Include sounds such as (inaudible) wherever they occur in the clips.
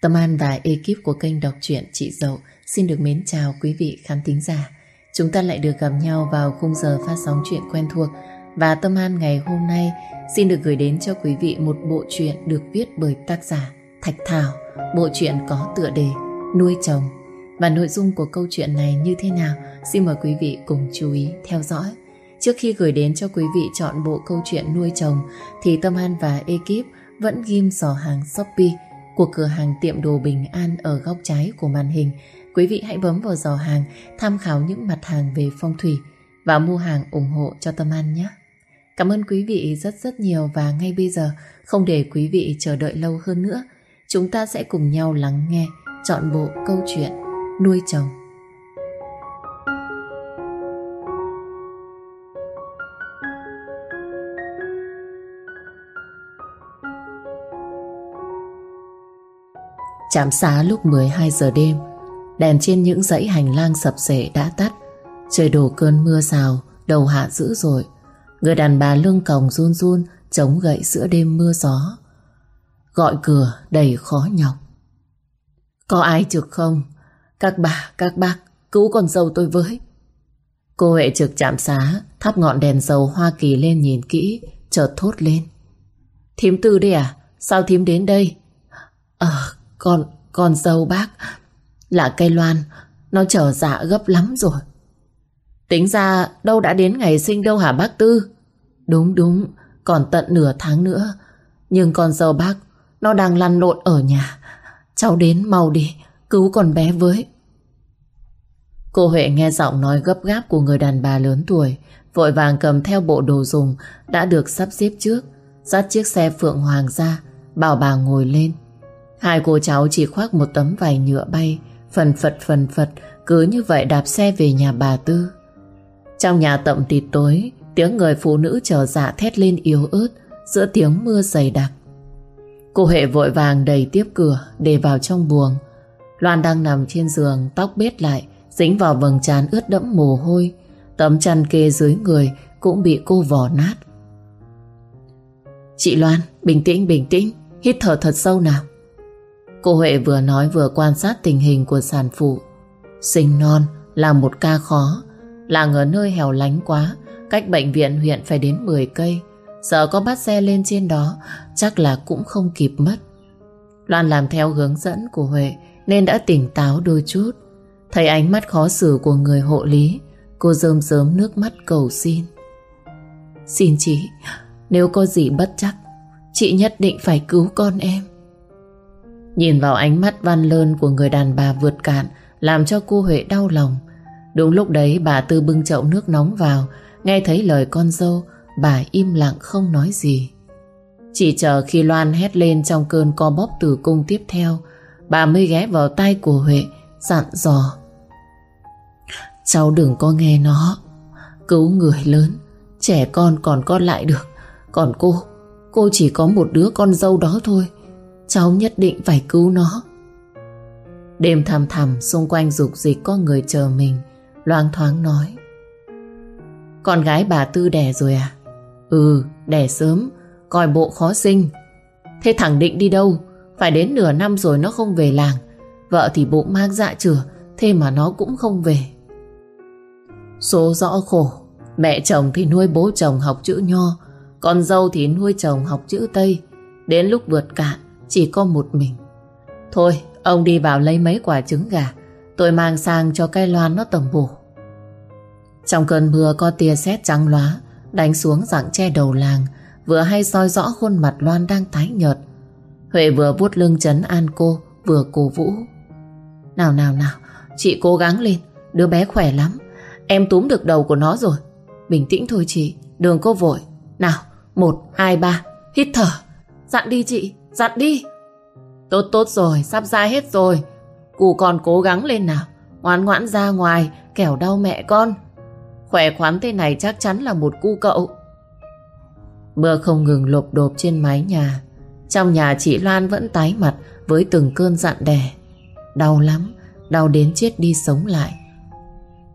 Tâm An và ekip của kênh đọc truyện Chị Dậu xin được mến chào quý vị khán thính giả. Chúng ta lại được gặp nhau vào khung giờ phát sóng chuyện quen thuộc và Tâm An ngày hôm nay xin được gửi đến cho quý vị một bộ truyện được viết bởi tác giả Thạch Thảo. Bộ truyện có tựa đề Nuôi chồng. Và nội dung của câu chuyện này như thế nào? Xin mời quý vị cùng chú ý theo dõi. Trước khi gửi đến cho quý vị chọn bộ câu chuyện nuôi chồng, thì Tâm An và ekip vẫn ghim giỏ hàng Shopee của cửa hàng tiệm đồ Bình An ở góc trái của màn hình. Quý vị hãy bấm vào giỏ hàng, tham khảo những mặt hàng về phong thủy và mua hàng ủng hộ cho Tâm An nhé. Cảm ơn quý vị rất rất nhiều và ngay bây giờ, không để quý vị chờ đợi lâu hơn nữa. Chúng ta sẽ cùng nhau lắng nghe chọn bộ câu chuyện Nuôi chồng. Chạm xá lúc 12 giờ đêm, Đèn trên những dãy hành lang sập sệ đã tắt. Trời đổ cơn mưa rào, Đầu hạ dữ dội. Người đàn bà lưng còng run run, Chống gậy giữa đêm mưa gió. Gọi cửa đầy khó nhọc. Có ai trực không? Các bà, các bác, Cứu con dâu tôi với. Cô hệ trực chạm xá, Thắp ngọn đèn dầu Hoa Kỳ lên nhìn kỹ, Chợt thốt lên. Thím tư đây à? Sao thím đến đây? Ờ con, con dâu bác Là cây loan Nó trở dạ gấp lắm rồi. Tính ra đâu đã đến ngày sinh đâu hả bác Tư? Đúng đúng Còn tận nửa tháng nữa. Nhưng con dâu bác Nó đang lăn lộn ở nhà. Cháu đến mau đi Cứu con bé với. Cô Huệ nghe giọng nói gấp gáp của người đàn bà lớn tuổi Vội vàng cầm theo bộ đồ dùng Đã được sắp xếp trước Dắt chiếc xe Phượng Hoàng ra Bảo bà ngồi lên. Hai cô cháu chỉ khoác một tấm vải nhựa bay, Phần phật phần phật, Cứ như vậy đạp xe về nhà bà Tư. Trong nhà tậm tịt tối, Tiếng người phụ nữ chờ dạ thét lên yếu ớt Giữa tiếng mưa dày đặc. Cô Hệ vội vàng đẩy tiếp cửa Để vào trong buồng. Loan đang nằm trên giường, Tóc bết lại, Dính vào vầng trán ướt đẫm mồ hôi. Tấm chăn kê dưới người Cũng bị cô vò nát. Chị Loan, bình tĩnh bình tĩnh, Hít thở thật sâu nào. Cô Huệ vừa nói vừa quan sát tình hình của sản phụ. Sinh non là một ca khó. Làng ở nơi hẻo lánh quá, cách bệnh viện huyện phải đến 10 cây. Sợ có bắt xe lên trên đó, chắc là cũng không kịp mất. Loan làm theo hướng dẫn của Huệ nên đã tỉnh táo đôi chút. Thấy ánh mắt khó xử của người hộ lý, cô rơm rớm nước mắt cầu xin. Xin chị, nếu có gì bất chắc, chị nhất định phải cứu con em. Nhìn vào ánh mắt văn lơn của người đàn bà vượt cạn làm cho cô Huệ đau lòng. Đúng lúc đấy bà Tư bưng chậu nước nóng vào, nghe thấy lời con dâu, bà im lặng không nói gì. Chỉ chờ khi Loan hét lên trong cơn co bóp tử cung tiếp theo, bà mới ghé vào tay của Huệ, dặn dò. Cháu đừng có nghe nó, cứu người lớn, trẻ con còn con lại được. Còn cô, cô chỉ có một đứa con dâu đó thôi. Cháu nhất định phải cứu nó. Đêm thầm thầm Xung quanh dục dịch có người chờ mình, Loang thoáng nói. Con gái bà Tư đẻ rồi à? Ừ đẻ sớm, Coi bộ khó sinh. Thế thằng Định đi đâu? Phải đến nửa năm rồi nó không về làng. Vợ thì bụng mang dạ chửa, Thế mà nó cũng không về. Số rõ khổ, Mẹ chồng thì nuôi bố chồng học chữ nho, Con dâu thì nuôi chồng học chữ Tây. Đến lúc vượt cạn chỉ có một mình. Thôi, ông đi vào lấy mấy quả trứng gà. Tôi mang sang cho cây loan nó tầm bổ. Trong cơn mưa có tia sét trắng lóa đánh xuống dạng che đầu làng vừa hay soi rõ khuôn mặt Loan đang tái nhợt. Huệ vừa vuốt lưng chấn an cô vừa cổ vũ. Nào nào nào, chị cố gắng lên, đứa bé khỏe lắm. Em túm được đầu của nó rồi. Bình tĩnh thôi chị, đừng cô vội. Nào, một, hai, ba, hít thở. Dặn đi chị, Dặn đi. Tốt tốt rồi, sắp ra hết rồi. Cụ còn cố gắng lên nào. Ngoan ngoãn ra ngoài, kẻo đau mẹ con. Khỏe khoắn thế này chắc chắn là một cu cậu. Mưa không ngừng lộp đột trên mái nhà. Trong nhà chị Loan vẫn tái mặt với từng cơn dặn đẻ Đau lắm, đau đến chết đi sống lại.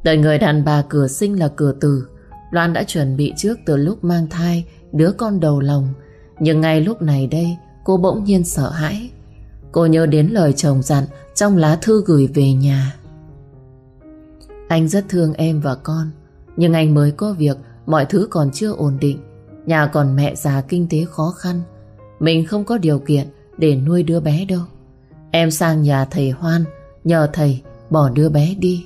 Đợi người đàn bà cửa sinh là cửa tử. Loan đã chuẩn bị trước từ lúc mang thai đứa con đầu lòng. Nhưng ngay lúc này đây Cô bỗng nhiên sợ hãi Cô nhớ đến lời chồng dặn trong lá thư gửi về nhà. Anh rất thương em và con, nhưng anh mới có việc, mọi thứ còn chưa ổn định. Nhà còn mẹ già kinh tế khó khăn, mình không có điều kiện để nuôi đứa bé đâu. Em sang nhà thầy Hoan, nhờ thầy bỏ đứa bé đi.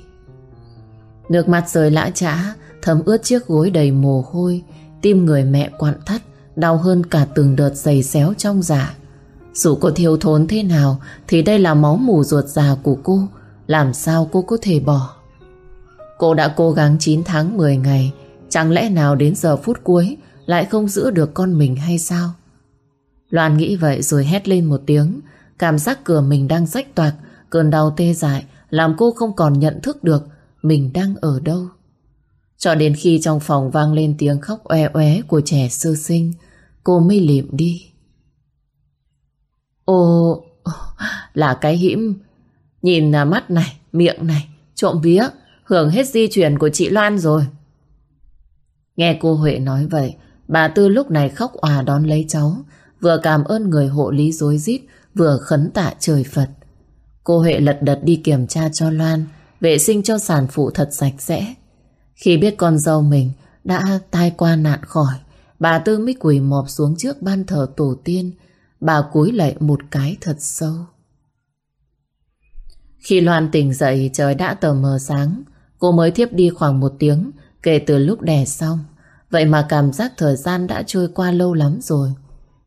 Nước mắt rơi lã trã thấm ướt chiếc gối đầy mồ hôi, tim người mẹ quặn thắt, đau hơn cả từng đợt giày xéo trong dạ. Dù cô thiếu thốn thế nào thì đây là máu mù ruột già của cô, làm sao cô có thể bỏ. Cô đã cố gắng 9 tháng 10 ngày, chẳng lẽ nào đến giờ phút cuối lại không giữ được con mình hay sao? Loan nghĩ vậy rồi hét lên một tiếng, cảm giác cửa mình đang rách toạc, cơn đau tê dại làm cô không còn nhận thức được mình đang ở đâu. Cho đến khi trong phòng vang lên tiếng khóc oe oé của trẻ sơ sinh, cô mới liệm đi. Ồ, là cái hiểm. Nhìn mắt này, miệng này, trộm vía, hưởng hết di chuyển của chị Loan rồi. Nghe cô Huệ nói vậy, bà Tư lúc này khóc òa đón lấy cháu, vừa cảm ơn người hộ lý dối rít vừa khấn tạ trời Phật. Cô Huệ lật đật đi kiểm tra cho Loan, vệ sinh cho sản phụ thật sạch sẽ. Khi biết con dâu mình đã tai qua nạn khỏi, bà Tư mới quỳ mọp xuống trước ban thờ tổ tiên, bà cúi lại một cái thật sâu. Khi Loan tỉnh dậy trời đã tờ mờ sáng, cô mới thiếp đi khoảng một tiếng kể từ lúc đẻ xong. Vậy mà cảm giác thời gian đã trôi qua lâu lắm rồi.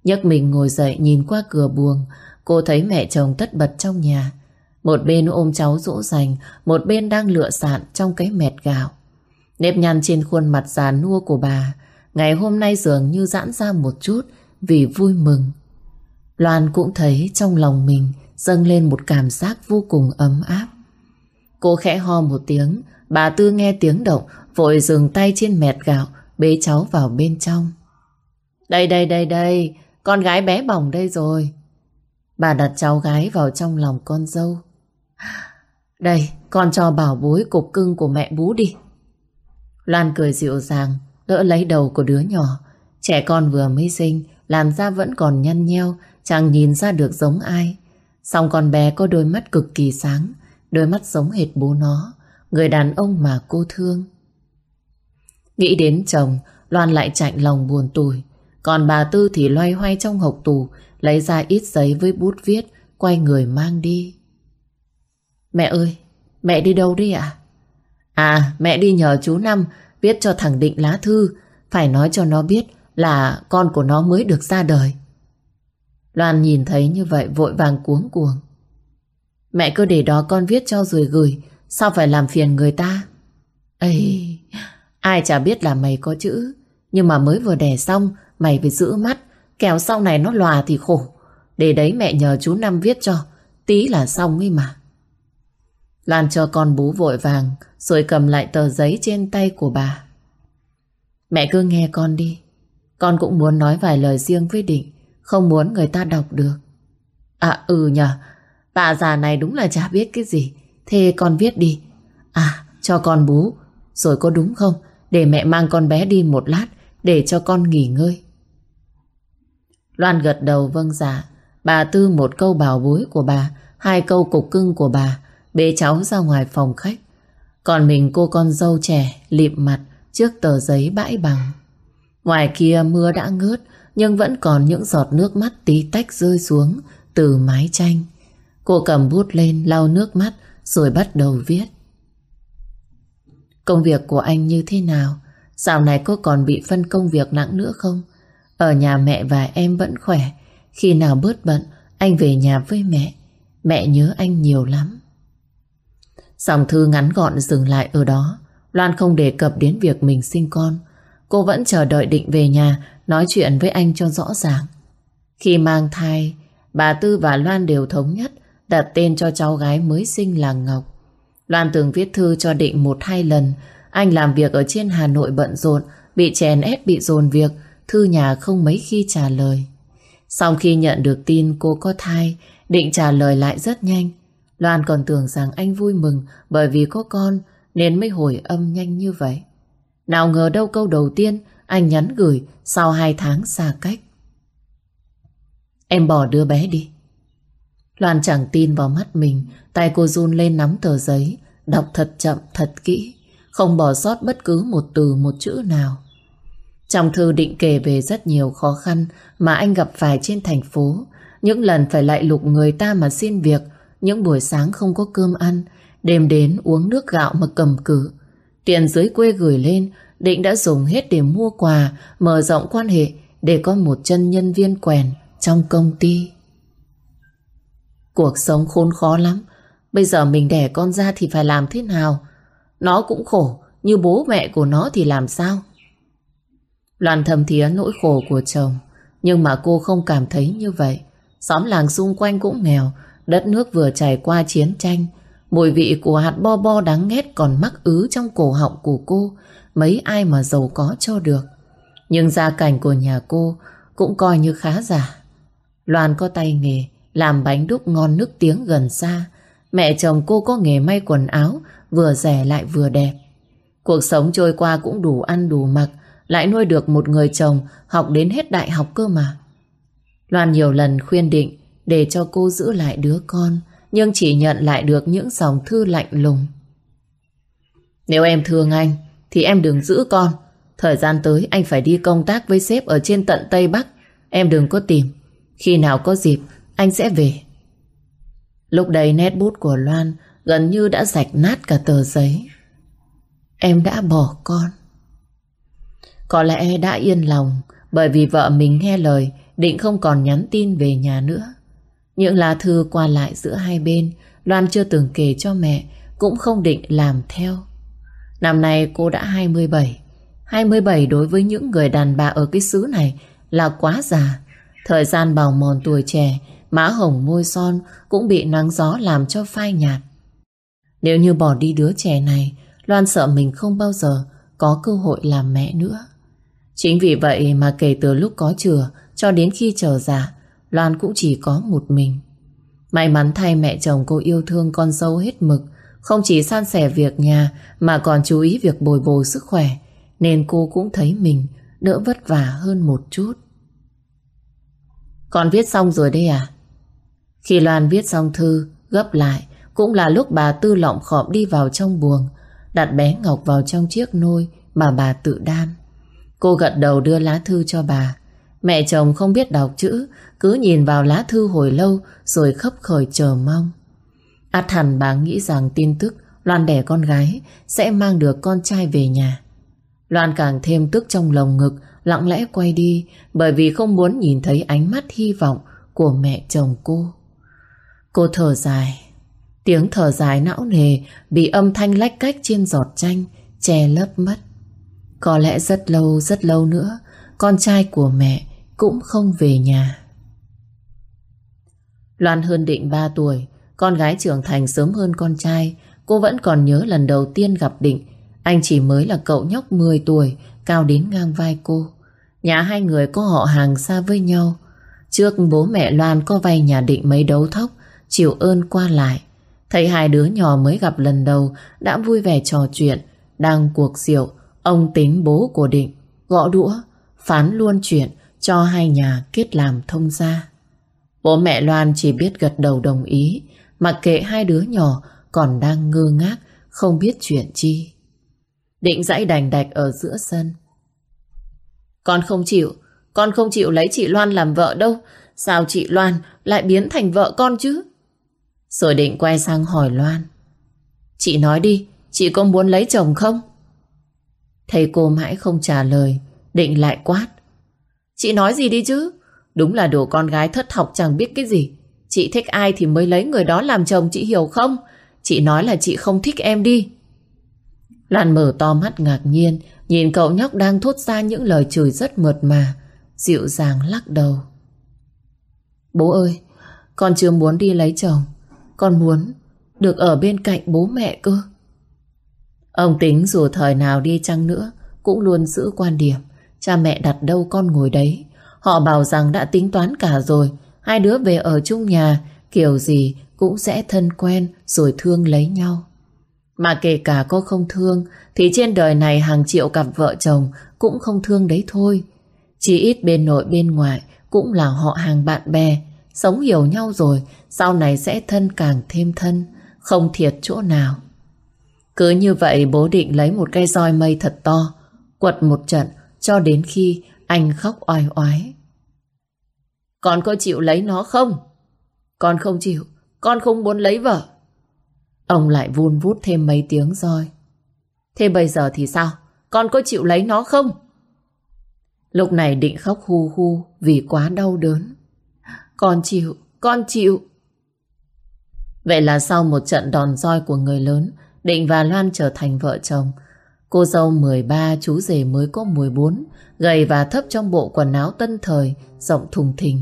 nhấc mình ngồi dậy nhìn qua cửa buồng, cô thấy mẹ chồng tất bật trong nhà. Một bên ôm cháu dỗ dành, một bên đang lựa sạn trong cái mẹt gạo. Nếp nhăn trên khuôn mặt già nua của bà, ngày hôm nay dường như giãn ra một chút vì vui mừng. Loan cũng thấy trong lòng mình dâng lên một cảm giác vô cùng ấm áp. Cô khẽ ho một tiếng, bà Tư nghe tiếng động, vội dừng tay trên mẹt gạo, bế cháu vào bên trong. Đây đây đây đây, con gái bé bỏng đây rồi. Bà đặt cháu gái vào trong lòng con dâu. Đây, con cho bảo bối cục cưng của mẹ bú đi. Loan cười dịu dàng, đỡ lấy đầu của đứa nhỏ. Trẻ con vừa mới sinh, làm ra vẫn còn nhăn nheo, chẳng nhìn ra được giống ai. Xong con bé có đôi mắt cực kỳ sáng, đôi mắt giống hệt bố nó, người đàn ông mà cô thương. Nghĩ đến chồng, Loan lại chạnh lòng buồn tủi. Còn bà Tư thì loay hoay trong hộc tủ, lấy ra ít giấy với bút viết, quay người mang đi. Mẹ ơi, mẹ đi đâu đi ạ? À? mẹ đi nhờ chú Năm viết cho thằng Định lá thư, phải nói cho nó biết là con của nó mới được ra đời. Loan nhìn thấy như vậy vội vàng cuống cuồng. Mẹ cứ để đó con viết cho rồi gửi, sao phải làm phiền người ta? Ây, ai chả biết là mày có chữ, nhưng mà mới vừa đẻ xong, mày phải giữ mắt, kẻo sau này nó lòa thì khổ. Để đấy mẹ nhờ chú Năm viết cho, tí là xong ấy mà. Lan cho con bú vội vàng, Rồi cầm lại tờ giấy trên tay của bà. Mẹ cứ nghe con đi. Con cũng muốn nói vài lời riêng với Định, Không muốn người ta đọc được. À ừ nhờ. Bà già này đúng là chả biết cái gì. Thế con viết đi. À cho con bú. Rồi có đúng không? Để mẹ mang con bé đi một lát, Để cho con nghỉ ngơi. Loan gật đầu vâng dạ. Bà Tư một câu bảo bối của bà, Hai câu cục cưng của bà bế cháu ra ngoài phòng khách. Còn mình cô con dâu trẻ lịm mặt trước tờ giấy bãi bằng. Ngoài kia mưa đã ngớt nhưng vẫn còn những giọt nước mắt tí tách rơi xuống từ mái tranh. Cô cầm bút lên lau nước mắt rồi bắt đầu viết. Công việc của anh như thế nào? Dạo này cô còn bị phân công việc nặng nữa không? Ở nhà mẹ và em vẫn khỏe. Khi nào bớt bận, anh về nhà với mẹ. Mẹ nhớ anh nhiều lắm. Dòng thư ngắn gọn dừng lại ở đó. Loan không đề cập đến việc mình sinh con. Cô vẫn chờ đợi định về nhà nói chuyện với anh cho rõ ràng. Khi mang thai, bà Tư và Loan đều thống nhất đặt tên cho cháu gái mới sinh là Ngọc. Loan từng viết thư cho định một hai lần. Anh làm việc ở trên Hà Nội bận rộn, bị chèn ép bị dồn việc, thư nhà không mấy khi trả lời. Sau khi nhận được tin cô có thai, định trả lời lại rất nhanh. Loan còn tưởng rằng anh vui mừng bởi vì có con nên mới hồi âm nhanh như vậy. Nào ngờ đâu câu đầu tiên anh nhắn gửi sau hai tháng xa cách. Em bỏ đứa bé đi. Loan chẳng tin vào mắt mình, tay cô run lên nắm tờ giấy, đọc thật chậm, thật kỹ, không bỏ sót bất cứ một từ một chữ nào. Trong thư định kể về rất nhiều khó khăn mà anh gặp phải trên thành phố, những lần phải lại lục người ta mà xin việc, những buổi sáng không có cơm ăn, đêm đến uống nước gạo mà cầm cự. Tiền dưới quê gửi lên, Định đã dùng hết để mua quà, mở rộng quan hệ để có một chân nhân viên quèn trong công ty. Cuộc sống khốn khó lắm. Bây giờ mình đẻ con ra thì phải làm thế nào? Nó cũng khổ, như bố mẹ của nó thì làm sao? Loan thầm thía nỗi khổ của chồng, nhưng mà cô không cảm thấy như vậy. Xóm làng xung quanh cũng nghèo, đất nước vừa trải qua chiến tranh. Mùi vị của hạt bo bo đáng ghét còn mắc ứ trong cổ họng của cô, mấy ai mà giàu có cho được. Nhưng gia cảnh của nhà cô cũng coi như khá giả. Loan có tay nghề, làm bánh đúc ngon nước tiếng gần xa. Mẹ chồng cô có nghề may quần áo, vừa rẻ lại vừa đẹp. Cuộc sống trôi qua cũng đủ ăn đủ mặc, lại nuôi được một người chồng học đến hết đại học cơ mà. Loan nhiều lần khuyên định để cho cô giữ lại đứa con, nhưng chỉ nhận lại được những dòng thư lạnh lùng. Nếu em thương anh, thì em đừng giữ con. Thời gian tới anh phải đi công tác với sếp ở trên tận Tây Bắc. Em đừng có tìm. Khi nào có dịp, anh sẽ về. Lúc đấy nét bút của Loan gần như đã rạch nát cả tờ giấy. Em đã bỏ con. Có lẽ đã yên lòng bởi vì vợ mình nghe lời định không còn nhắn tin về nhà nữa. Những lá thư qua lại giữa hai bên Loan chưa từng kể cho mẹ cũng không định làm theo. Năm nay cô đã 27. 27 đối với những người đàn bà ở cái xứ này là quá già. Thời gian bào mòn tuổi trẻ, má hồng môi son cũng bị nắng gió làm cho phai nhạt. Nếu như bỏ đi đứa trẻ này, Loan sợ mình không bao giờ có cơ hội làm mẹ nữa. Chính vì vậy mà kể từ lúc có chừa cho đến khi chờ già, Loan cũng chỉ có một mình. May mắn thay mẹ chồng cô yêu thương con dâu hết mực, không chỉ san sẻ việc nhà mà còn chú ý việc bồi bổ sức khỏe, nên cô cũng thấy mình đỡ vất vả hơn một chút. Con viết xong rồi đây à? Khi Loan viết xong thư, gấp lại, cũng là lúc bà Tư lọng khọm đi vào trong buồng, đặt bé Ngọc vào trong chiếc nôi mà bà tự đan. Cô gật đầu đưa lá thư cho bà. Mẹ chồng không biết đọc chữ, cứ nhìn vào lá thư hồi lâu rồi khấp khởi chờ mong. Át hẳn bà nghĩ rằng tin tức Loan đẻ con gái sẽ mang được con trai về nhà. Loan càng thêm tức trong lồng ngực, lặng lẽ quay đi bởi vì không muốn nhìn thấy ánh mắt hy vọng của mẹ chồng cô. Cô thở dài, tiếng thở dài não nề bị âm thanh lách cách trên giọt chanh che lấp mất. Có lẽ rất lâu rất lâu nữa con trai của mẹ cũng không về nhà. Loan hơn định 3 tuổi, con gái trưởng thành sớm hơn con trai, cô vẫn còn nhớ lần đầu tiên gặp Định, anh chỉ mới là cậu nhóc 10 tuổi, cao đến ngang vai cô. Nhà hai người có họ hàng xa với nhau. Trước bố mẹ Loan có vay nhà Định mấy đấu thóc, chịu ơn qua lại. Thấy hai đứa nhỏ mới gặp lần đầu đã vui vẻ trò chuyện, đang cuộc rượu, ông tính bố của Định, gõ đũa, phán luôn chuyện cho hai nhà kết làm thông gia. Bố mẹ Loan chỉ biết gật đầu đồng ý, mặc kệ hai đứa nhỏ còn đang ngơ ngác, không biết chuyện chi. Định dãy đành đạch ở giữa sân. Con không chịu, con không chịu lấy chị Loan làm vợ đâu. Sao chị Loan lại biến thành vợ con chứ? Rồi định quay sang hỏi Loan. Chị nói đi, chị có muốn lấy chồng không? Thầy cô mãi không trả lời, định lại quát. Chị nói gì đi chứ? Đúng là đồ con gái thất học chẳng biết cái gì. Chị thích ai thì mới lấy người đó làm chồng chị hiểu không? Chị nói là chị không thích em đi. Lan mở to mắt ngạc nhiên, nhìn cậu nhóc đang thốt ra những lời chửi rất mượt mà, dịu dàng lắc đầu. Bố ơi, con chưa muốn đi lấy chồng, con muốn được ở bên cạnh bố mẹ cơ. Ông tính dù thời nào đi chăng nữa, cũng luôn giữ quan điểm, cha mẹ đặt đâu con ngồi đấy. Họ bảo rằng đã tính toán cả rồi, hai đứa về ở chung nhà, kiểu gì cũng sẽ thân quen rồi thương lấy nhau. Mà kể cả cô không thương thì trên đời này hàng triệu cặp vợ chồng cũng không thương đấy thôi. Chỉ ít bên nội bên ngoại cũng là họ hàng bạn bè, sống hiểu nhau rồi, sau này sẽ thân càng thêm thân, không thiệt chỗ nào. Cứ như vậy bố định lấy một cây roi mây thật to, quật một trận cho đến khi anh khóc oai oái. Con có chịu lấy nó không? Con không chịu, con không muốn lấy vợ. Ông lại vun vút thêm mấy tiếng roi. Thế bây giờ thì sao? Con có chịu lấy nó không? Lúc này định khóc hu hu vì quá đau đớn. Con chịu, con chịu. Vậy là sau một trận đòn roi của người lớn, Định và Loan trở thành vợ chồng. Cô dâu 13, chú rể mới có 14, gầy và thấp trong bộ quần áo tân thời, rộng thùng thình.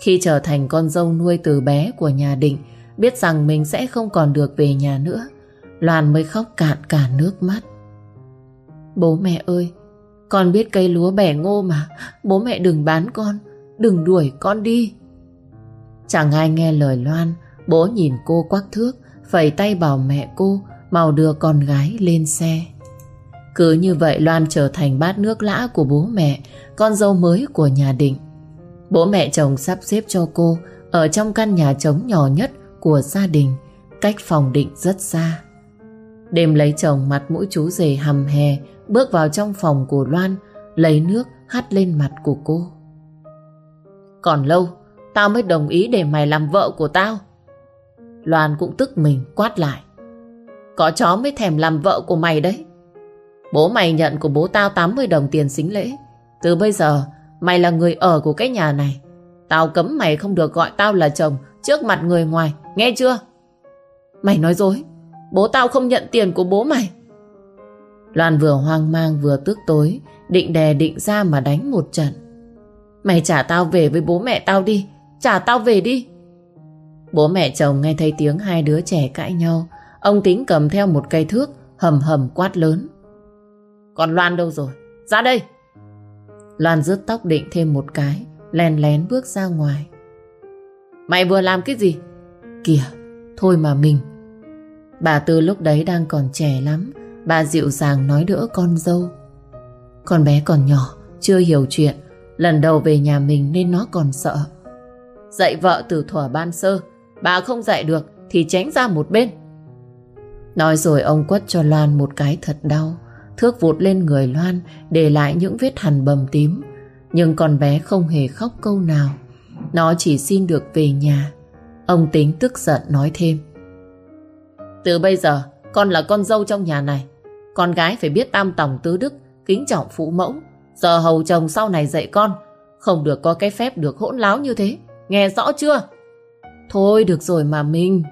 Khi trở thành con dâu nuôi từ bé của nhà Định, biết rằng mình sẽ không còn được về nhà nữa, Loan mới khóc cạn cả nước mắt. Bố mẹ ơi, con biết cây lúa bẻ ngô mà, bố mẹ đừng bán con, đừng đuổi con đi. Chẳng ai nghe lời Loan, bố nhìn cô quắc thước, phẩy tay bảo mẹ cô mau đưa con gái lên xe. Cứ như vậy Loan trở thành bát nước lã của bố mẹ, con dâu mới của nhà Định. Bố mẹ chồng sắp xếp cho cô ở trong căn nhà trống nhỏ nhất của gia đình, cách phòng Định rất xa. Đêm lấy chồng mặt mũi chú rể hầm hè, bước vào trong phòng của Loan, lấy nước hắt lên mặt của cô. Còn lâu, tao mới đồng ý để mày làm vợ của tao. Loan cũng tức mình quát lại. Có chó mới thèm làm vợ của mày đấy. Bố mày nhận của bố tao 80 đồng tiền xính lễ. Từ bây giờ, mày là người ở của cái nhà này. Tao cấm mày không được gọi tao là chồng trước mặt người ngoài, nghe chưa? Mày nói dối, bố tao không nhận tiền của bố mày. Loan vừa hoang mang vừa tức tối, định đè định ra mà đánh một trận. Mày trả tao về với bố mẹ tao đi, trả tao về đi. Bố mẹ chồng nghe thấy tiếng hai đứa trẻ cãi nhau, ông tính cầm theo một cây thước, hầm hầm quát lớn. Còn Loan đâu rồi? Ra đây! Loan rứt tóc định thêm một cái, lén lén bước ra ngoài. Mày vừa làm cái gì? Kìa, thôi mà mình. Bà Tư lúc đấy đang còn trẻ lắm, bà dịu dàng nói đỡ con dâu. Con bé còn nhỏ, chưa hiểu chuyện, lần đầu về nhà mình nên nó còn sợ. Dạy vợ từ thuở ban sơ, bà không dạy được thì tránh ra một bên. Nói rồi ông quất cho Loan một cái thật đau. Thước vụt lên người Loan để lại những vết hằn bầm tím. Nhưng con bé không hề khóc câu nào. Nó chỉ xin được về nhà. Ông tính tức giận nói thêm. Từ bây giờ, con là con dâu trong nhà này. Con gái phải biết tam tòng tứ đức, kính trọng phụ mẫu. Giờ hầu chồng sau này dạy con, không được có cái phép được hỗn láo như thế. Nghe rõ chưa? Thôi được rồi mà mình.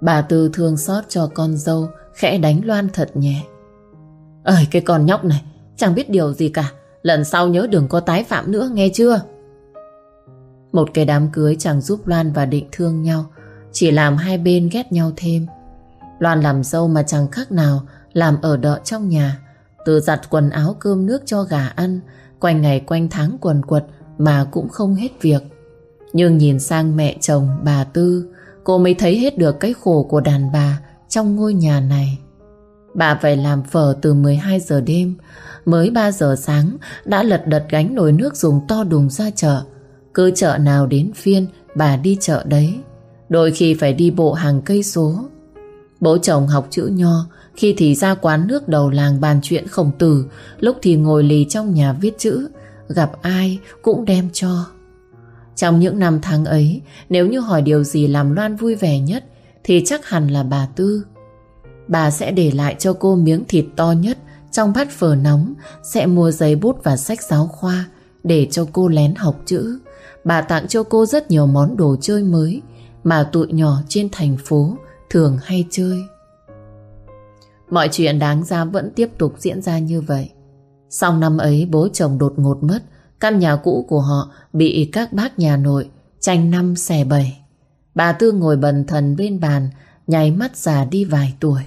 Bà Tư thương xót cho con dâu, khẽ đánh Loan thật nhẹ. Ơi, cái con nhóc này, Chẳng biết điều gì cả. Lần sau nhớ đừng có tái phạm nữa, nghe chưa? Một cái đám cưới chẳng giúp Loan và Định thương nhau, Chỉ làm hai bên ghét nhau thêm. Loan làm dâu mà chẳng khác nào Làm ở đợ trong nhà. Từ giặt quần áo cơm nước cho gà ăn, Quanh ngày quanh tháng quần quật Mà cũng không hết việc. Nhưng nhìn sang mẹ chồng bà Tư, Cô mới thấy hết được cái khổ của đàn bà Trong ngôi nhà này. Bà phải làm phở từ 12 giờ đêm, mới 3 giờ sáng đã lật đật gánh nồi nước dùng to đùng ra chợ. Cứ chợ nào đến phiên, bà đi chợ đấy. Đôi khi phải đi bộ hàng cây số. Bố chồng học chữ nho, khi thì ra quán nước đầu làng bàn chuyện khổng tử, lúc thì ngồi lì trong nhà viết chữ, gặp ai cũng đem cho. Trong những năm tháng ấy, nếu như hỏi điều gì làm Loan vui vẻ nhất, thì chắc hẳn là bà Tư. Bà sẽ để lại cho cô miếng thịt to nhất trong bát phở nóng, sẽ mua giấy bút và sách giáo khoa để cho cô lén học chữ. Bà tặng cho cô rất nhiều món đồ chơi mới mà tụi nhỏ trên thành phố thường hay chơi. Mọi chuyện đáng ra vẫn tiếp tục diễn ra như vậy. Sau năm ấy bố chồng đột ngột mất, căn nhà cũ của họ bị các bác nhà nội tranh năm xẻ bảy. Bà Tư ngồi bần thần bên bàn, nháy mắt già đi vài tuổi.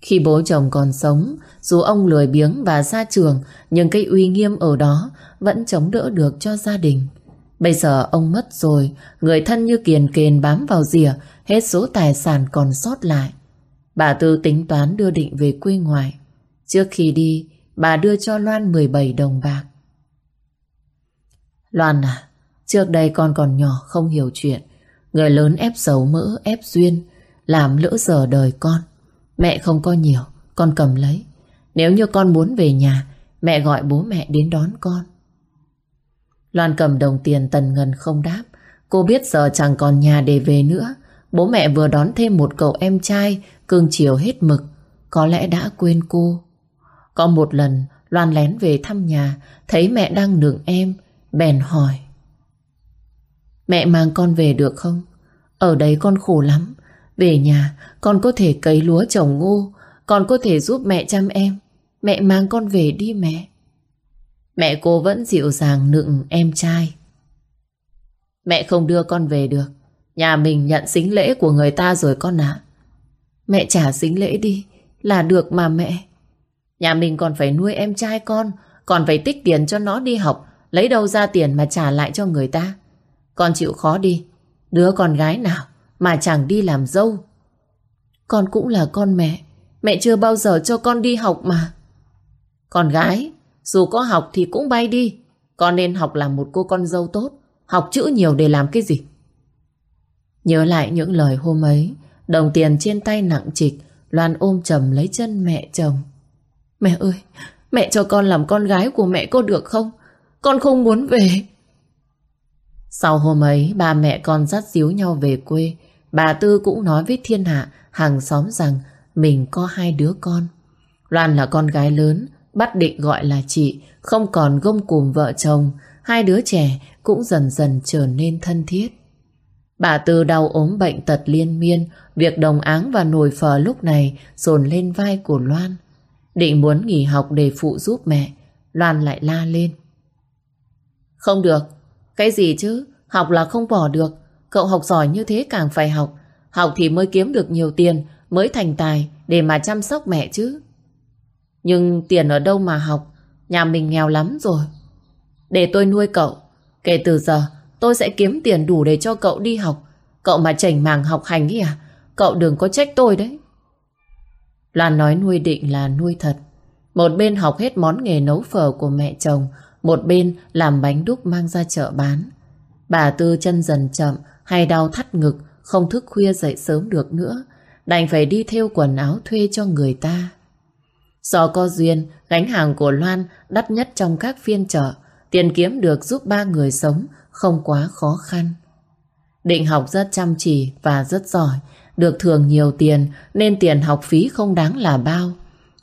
Khi bố chồng còn sống, dù ông lười biếng và ra trường, nhưng cái uy nghiêm ở đó vẫn chống đỡ được cho gia đình. Bây giờ ông mất rồi, người thân như kiền kền bám vào rìa, hết số tài sản còn sót lại. Bà Tư tính toán đưa định về quê ngoài. Trước khi đi, bà đưa cho Loan 17 đồng bạc. Loan à, Trước đây con còn nhỏ không hiểu chuyện. Người lớn ép dấu mỡ, ép duyên, làm lỡ giờ đời con. Mẹ không có nhiều, con cầm lấy. Nếu như con muốn về nhà, mẹ gọi bố mẹ đến đón con. Loan cầm đồng tiền tần ngân không đáp. Cô biết giờ chẳng còn nhà để về nữa. Bố mẹ vừa đón thêm một cậu em trai cương chiều hết mực. Có lẽ đã quên cô. Có một lần Loan lén về thăm nhà thấy mẹ đang nựng em bèn hỏi. Mẹ mang con về được không? Ở đấy con khổ lắm. Về nhà con có thể cấy lúa trồng ngô con có thể giúp mẹ chăm em. Mẹ mang con về đi mẹ. Mẹ cô vẫn dịu dàng nựng em trai. Mẹ không đưa con về được. Nhà mình nhận xính lễ của người ta rồi con ạ. Mẹ trả xính lễ đi là được mà mẹ. Nhà mình còn phải nuôi em trai con, còn phải tích tiền cho nó đi học, lấy đâu ra tiền mà trả lại cho người ta. Con chịu khó đi, đứa con gái nào mà chẳng đi làm dâu. Con cũng là con mẹ, mẹ chưa bao giờ cho con đi học mà. Con gái, dù có học thì cũng bay đi, con nên học làm một cô con dâu tốt, học chữ nhiều để làm cái gì? Nhớ lại những lời hôm ấy, đồng tiền trên tay nặng trịch, Loan ôm chầm lấy chân mẹ chồng. Mẹ ơi, mẹ cho con làm con gái của mẹ có được không? Con không muốn về. Sau hôm ấy, ba mẹ con dắt díu nhau về quê. Bà Tư cũng nói với thiên hạ, hàng xóm rằng mình có hai đứa con. Loan là con gái lớn, bắt định gọi là chị, không còn gông cùm vợ chồng. Hai đứa trẻ cũng dần dần trở nên thân thiết. Bà Tư đau ốm bệnh tật liên miên, việc đồng áng và nồi phở lúc này dồn lên vai của Loan. Định muốn nghỉ học để phụ giúp mẹ, Loan lại la lên. Không được, cái gì chứ, học là không bỏ được. Cậu học giỏi như thế càng phải học, học thì mới kiếm được nhiều tiền, mới thành tài để mà chăm sóc mẹ chứ. Nhưng tiền ở đâu mà học, nhà mình nghèo lắm rồi. Để tôi nuôi cậu, kể từ giờ tôi sẽ kiếm tiền đủ để cho cậu đi học. Cậu mà chảnh màng học hành ý à, cậu đừng có trách tôi đấy. Loan nói nuôi định là nuôi thật. Một bên học hết món nghề nấu phở của mẹ chồng, một bên làm bánh đúc mang ra chợ bán. Bà Tư chân dần chậm hay đau thắt ngực, không thức khuya dậy sớm được nữa, đành phải đi theo quần áo thuê cho người ta. Do có duyên, gánh hàng của Loan đắt nhất trong các phiên chợ, tiền kiếm được giúp ba người sống không quá khó khăn. Định học rất chăm chỉ và rất giỏi, được thường nhiều tiền nên tiền học phí không đáng là bao.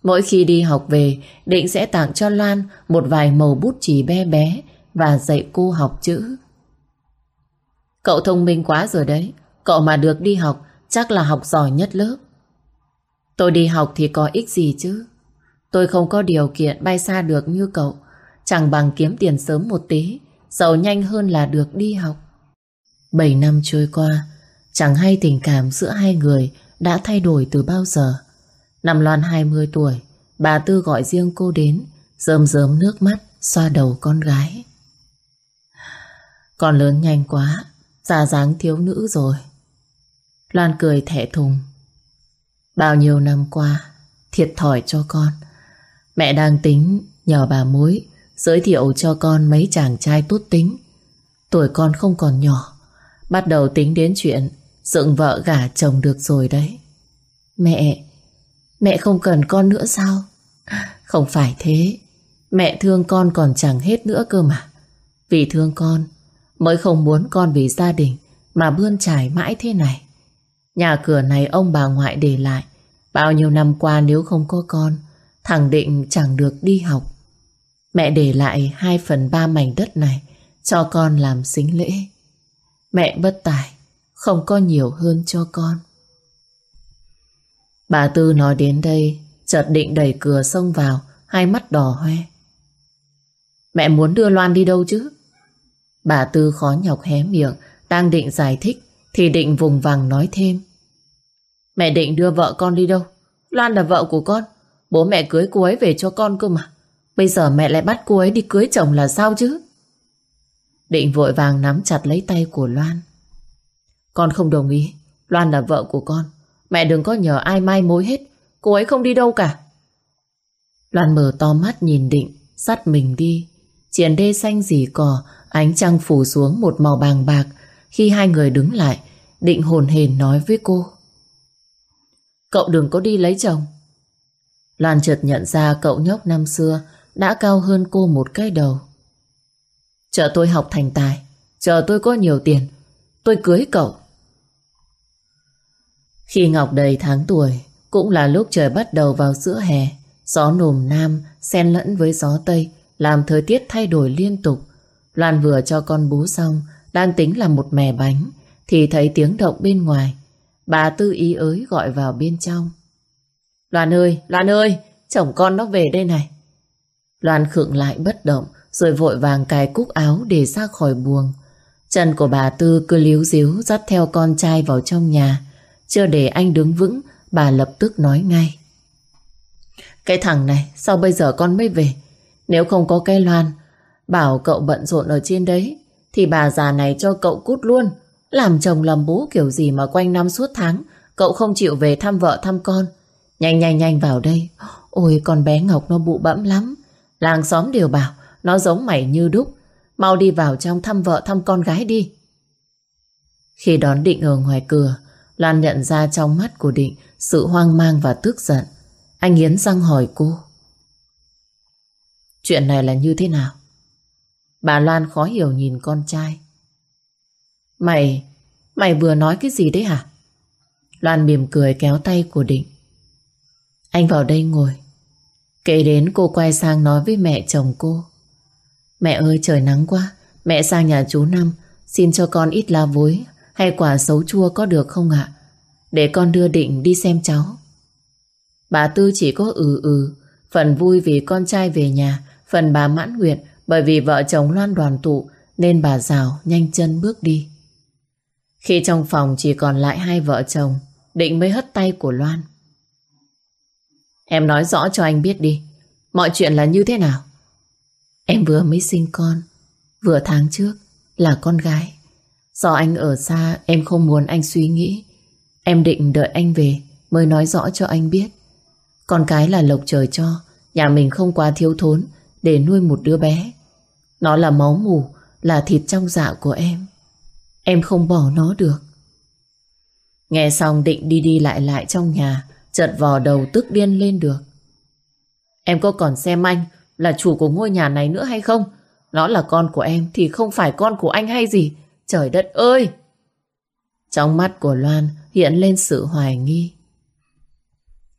Mỗi khi đi học về, Định sẽ tặng cho Loan một vài màu bút chì bé bé và dạy cô học chữ. Cậu thông minh quá rồi đấy, cậu mà được đi học chắc là học giỏi nhất lớp. Tôi đi học thì có ích gì chứ? Tôi không có điều kiện bay xa được như cậu, chẳng bằng kiếm tiền sớm một tí, giàu nhanh hơn là được đi học. Bảy năm trôi qua, Chẳng hay tình cảm giữa hai người đã thay đổi từ bao giờ. Năm Loan 20 tuổi, bà Tư gọi riêng cô đến, rơm rớm nước mắt, xoa đầu con gái. Con lớn nhanh quá, già dáng thiếu nữ rồi. Loan cười thẻ thùng. Bao nhiêu năm qua, thiệt thòi cho con. Mẹ đang tính nhờ bà mối giới thiệu cho con mấy chàng trai tốt tính. Tuổi con không còn nhỏ, bắt đầu tính đến chuyện Dựng vợ gả chồng được rồi đấy Mẹ Mẹ không cần con nữa sao Không phải thế Mẹ thương con còn chẳng hết nữa cơ mà Vì thương con Mới không muốn con vì gia đình Mà bươn trải mãi thế này Nhà cửa này ông bà ngoại để lại Bao nhiêu năm qua nếu không có con Thằng Định chẳng được đi học Mẹ để lại 2 phần 3 mảnh đất này Cho con làm xính lễ Mẹ bất tài không có nhiều hơn cho con. Bà Tư nói đến đây, chợt định đẩy cửa xông vào, hai mắt đỏ hoe. Mẹ muốn đưa Loan đi đâu chứ? Bà Tư khó nhọc hé miệng, đang định giải thích, thì định vùng vằng nói thêm. Mẹ định đưa vợ con đi đâu? Loan là vợ của con, bố mẹ cưới cô ấy về cho con cơ mà. Bây giờ mẹ lại bắt cô ấy đi cưới chồng là sao chứ? Định vội vàng nắm chặt lấy tay của Loan. Con không đồng ý. Loan là vợ của con. Mẹ đừng có nhờ ai mai mối hết. Cô ấy không đi đâu cả. Loan mở to mắt nhìn định, dắt mình đi. Triển đê xanh dì cỏ, ánh trăng phủ xuống một màu bàng bạc. Khi hai người đứng lại, định hồn hền nói với cô. Cậu đừng có đi lấy chồng. Loan chợt nhận ra cậu nhóc năm xưa đã cao hơn cô một cái đầu. Chờ tôi học thành tài, chờ tôi có nhiều tiền, tôi cưới cậu. Khi Ngọc đầy tháng tuổi, cũng là lúc trời bắt đầu vào giữa hè, gió nồm nam xen lẫn với gió tây, làm thời tiết thay đổi liên tục. Loan vừa cho con bú xong, đang tính làm một mẻ bánh, thì thấy tiếng động bên ngoài. Bà Tư ý ới gọi vào bên trong. Loan ơi, Loan ơi, chồng con nó về đây này. Loan khựng lại bất động, rồi vội vàng cài cúc áo để ra khỏi buồng. Chân của bà Tư cứ líu díu dắt theo con trai vào trong nhà. Chưa để anh đứng vững, bà lập tức nói ngay. Cái thằng này, sao bây giờ con mới về? Nếu không có cái loan, bảo cậu bận rộn ở trên đấy, thì bà già này cho cậu cút luôn. Làm chồng làm bố kiểu gì mà quanh năm suốt tháng, cậu không chịu về thăm vợ thăm con. Nhanh nhanh nhanh vào đây. Ôi con bé Ngọc nó bụ bẫm lắm. Làng xóm đều bảo nó giống mày như đúc. Mau đi vào trong thăm vợ thăm con gái đi. Khi đón Định ở ngoài cửa, Lan nhận ra trong mắt của Định sự hoang mang và tức giận. Anh yến răng hỏi cô. Chuyện này là như thế nào? Bà Loan khó hiểu nhìn con trai. Mày, mày vừa nói cái gì đấy hả? Loan mỉm cười kéo tay của Định. Anh vào đây ngồi. Kể đến cô quay sang nói với mẹ chồng cô. Mẹ ơi trời nắng quá, mẹ sang nhà chú Năm, xin cho con ít lá vối hay quả xấu chua có được không ạ? Để con đưa Định đi xem cháu. Bà Tư chỉ có ừ ừ, phần vui vì con trai về nhà, phần bà mãn nguyện bởi vì vợ chồng loan đoàn tụ nên bà rào nhanh chân bước đi. Khi trong phòng chỉ còn lại hai vợ chồng, Định mới hất tay của Loan. Em nói rõ cho anh biết đi, mọi chuyện là như thế nào? Em vừa mới sinh con, vừa tháng trước là con gái. Do anh ở xa em không muốn anh suy nghĩ. Em định đợi anh về mới nói rõ cho anh biết. Con cái là lộc trời cho, nhà mình không quá thiếu thốn để nuôi một đứa bé. Nó là máu mù, là thịt trong dạ của em. Em không bỏ nó được. Nghe xong định đi đi lại lại trong nhà, chợt vò đầu tức điên lên được. Em có còn xem anh là chủ của ngôi nhà này nữa hay không? Nó là con của em thì không phải con của anh hay gì. Trời đất ơi! Trong mắt của Loan hiện lên sự hoài nghi.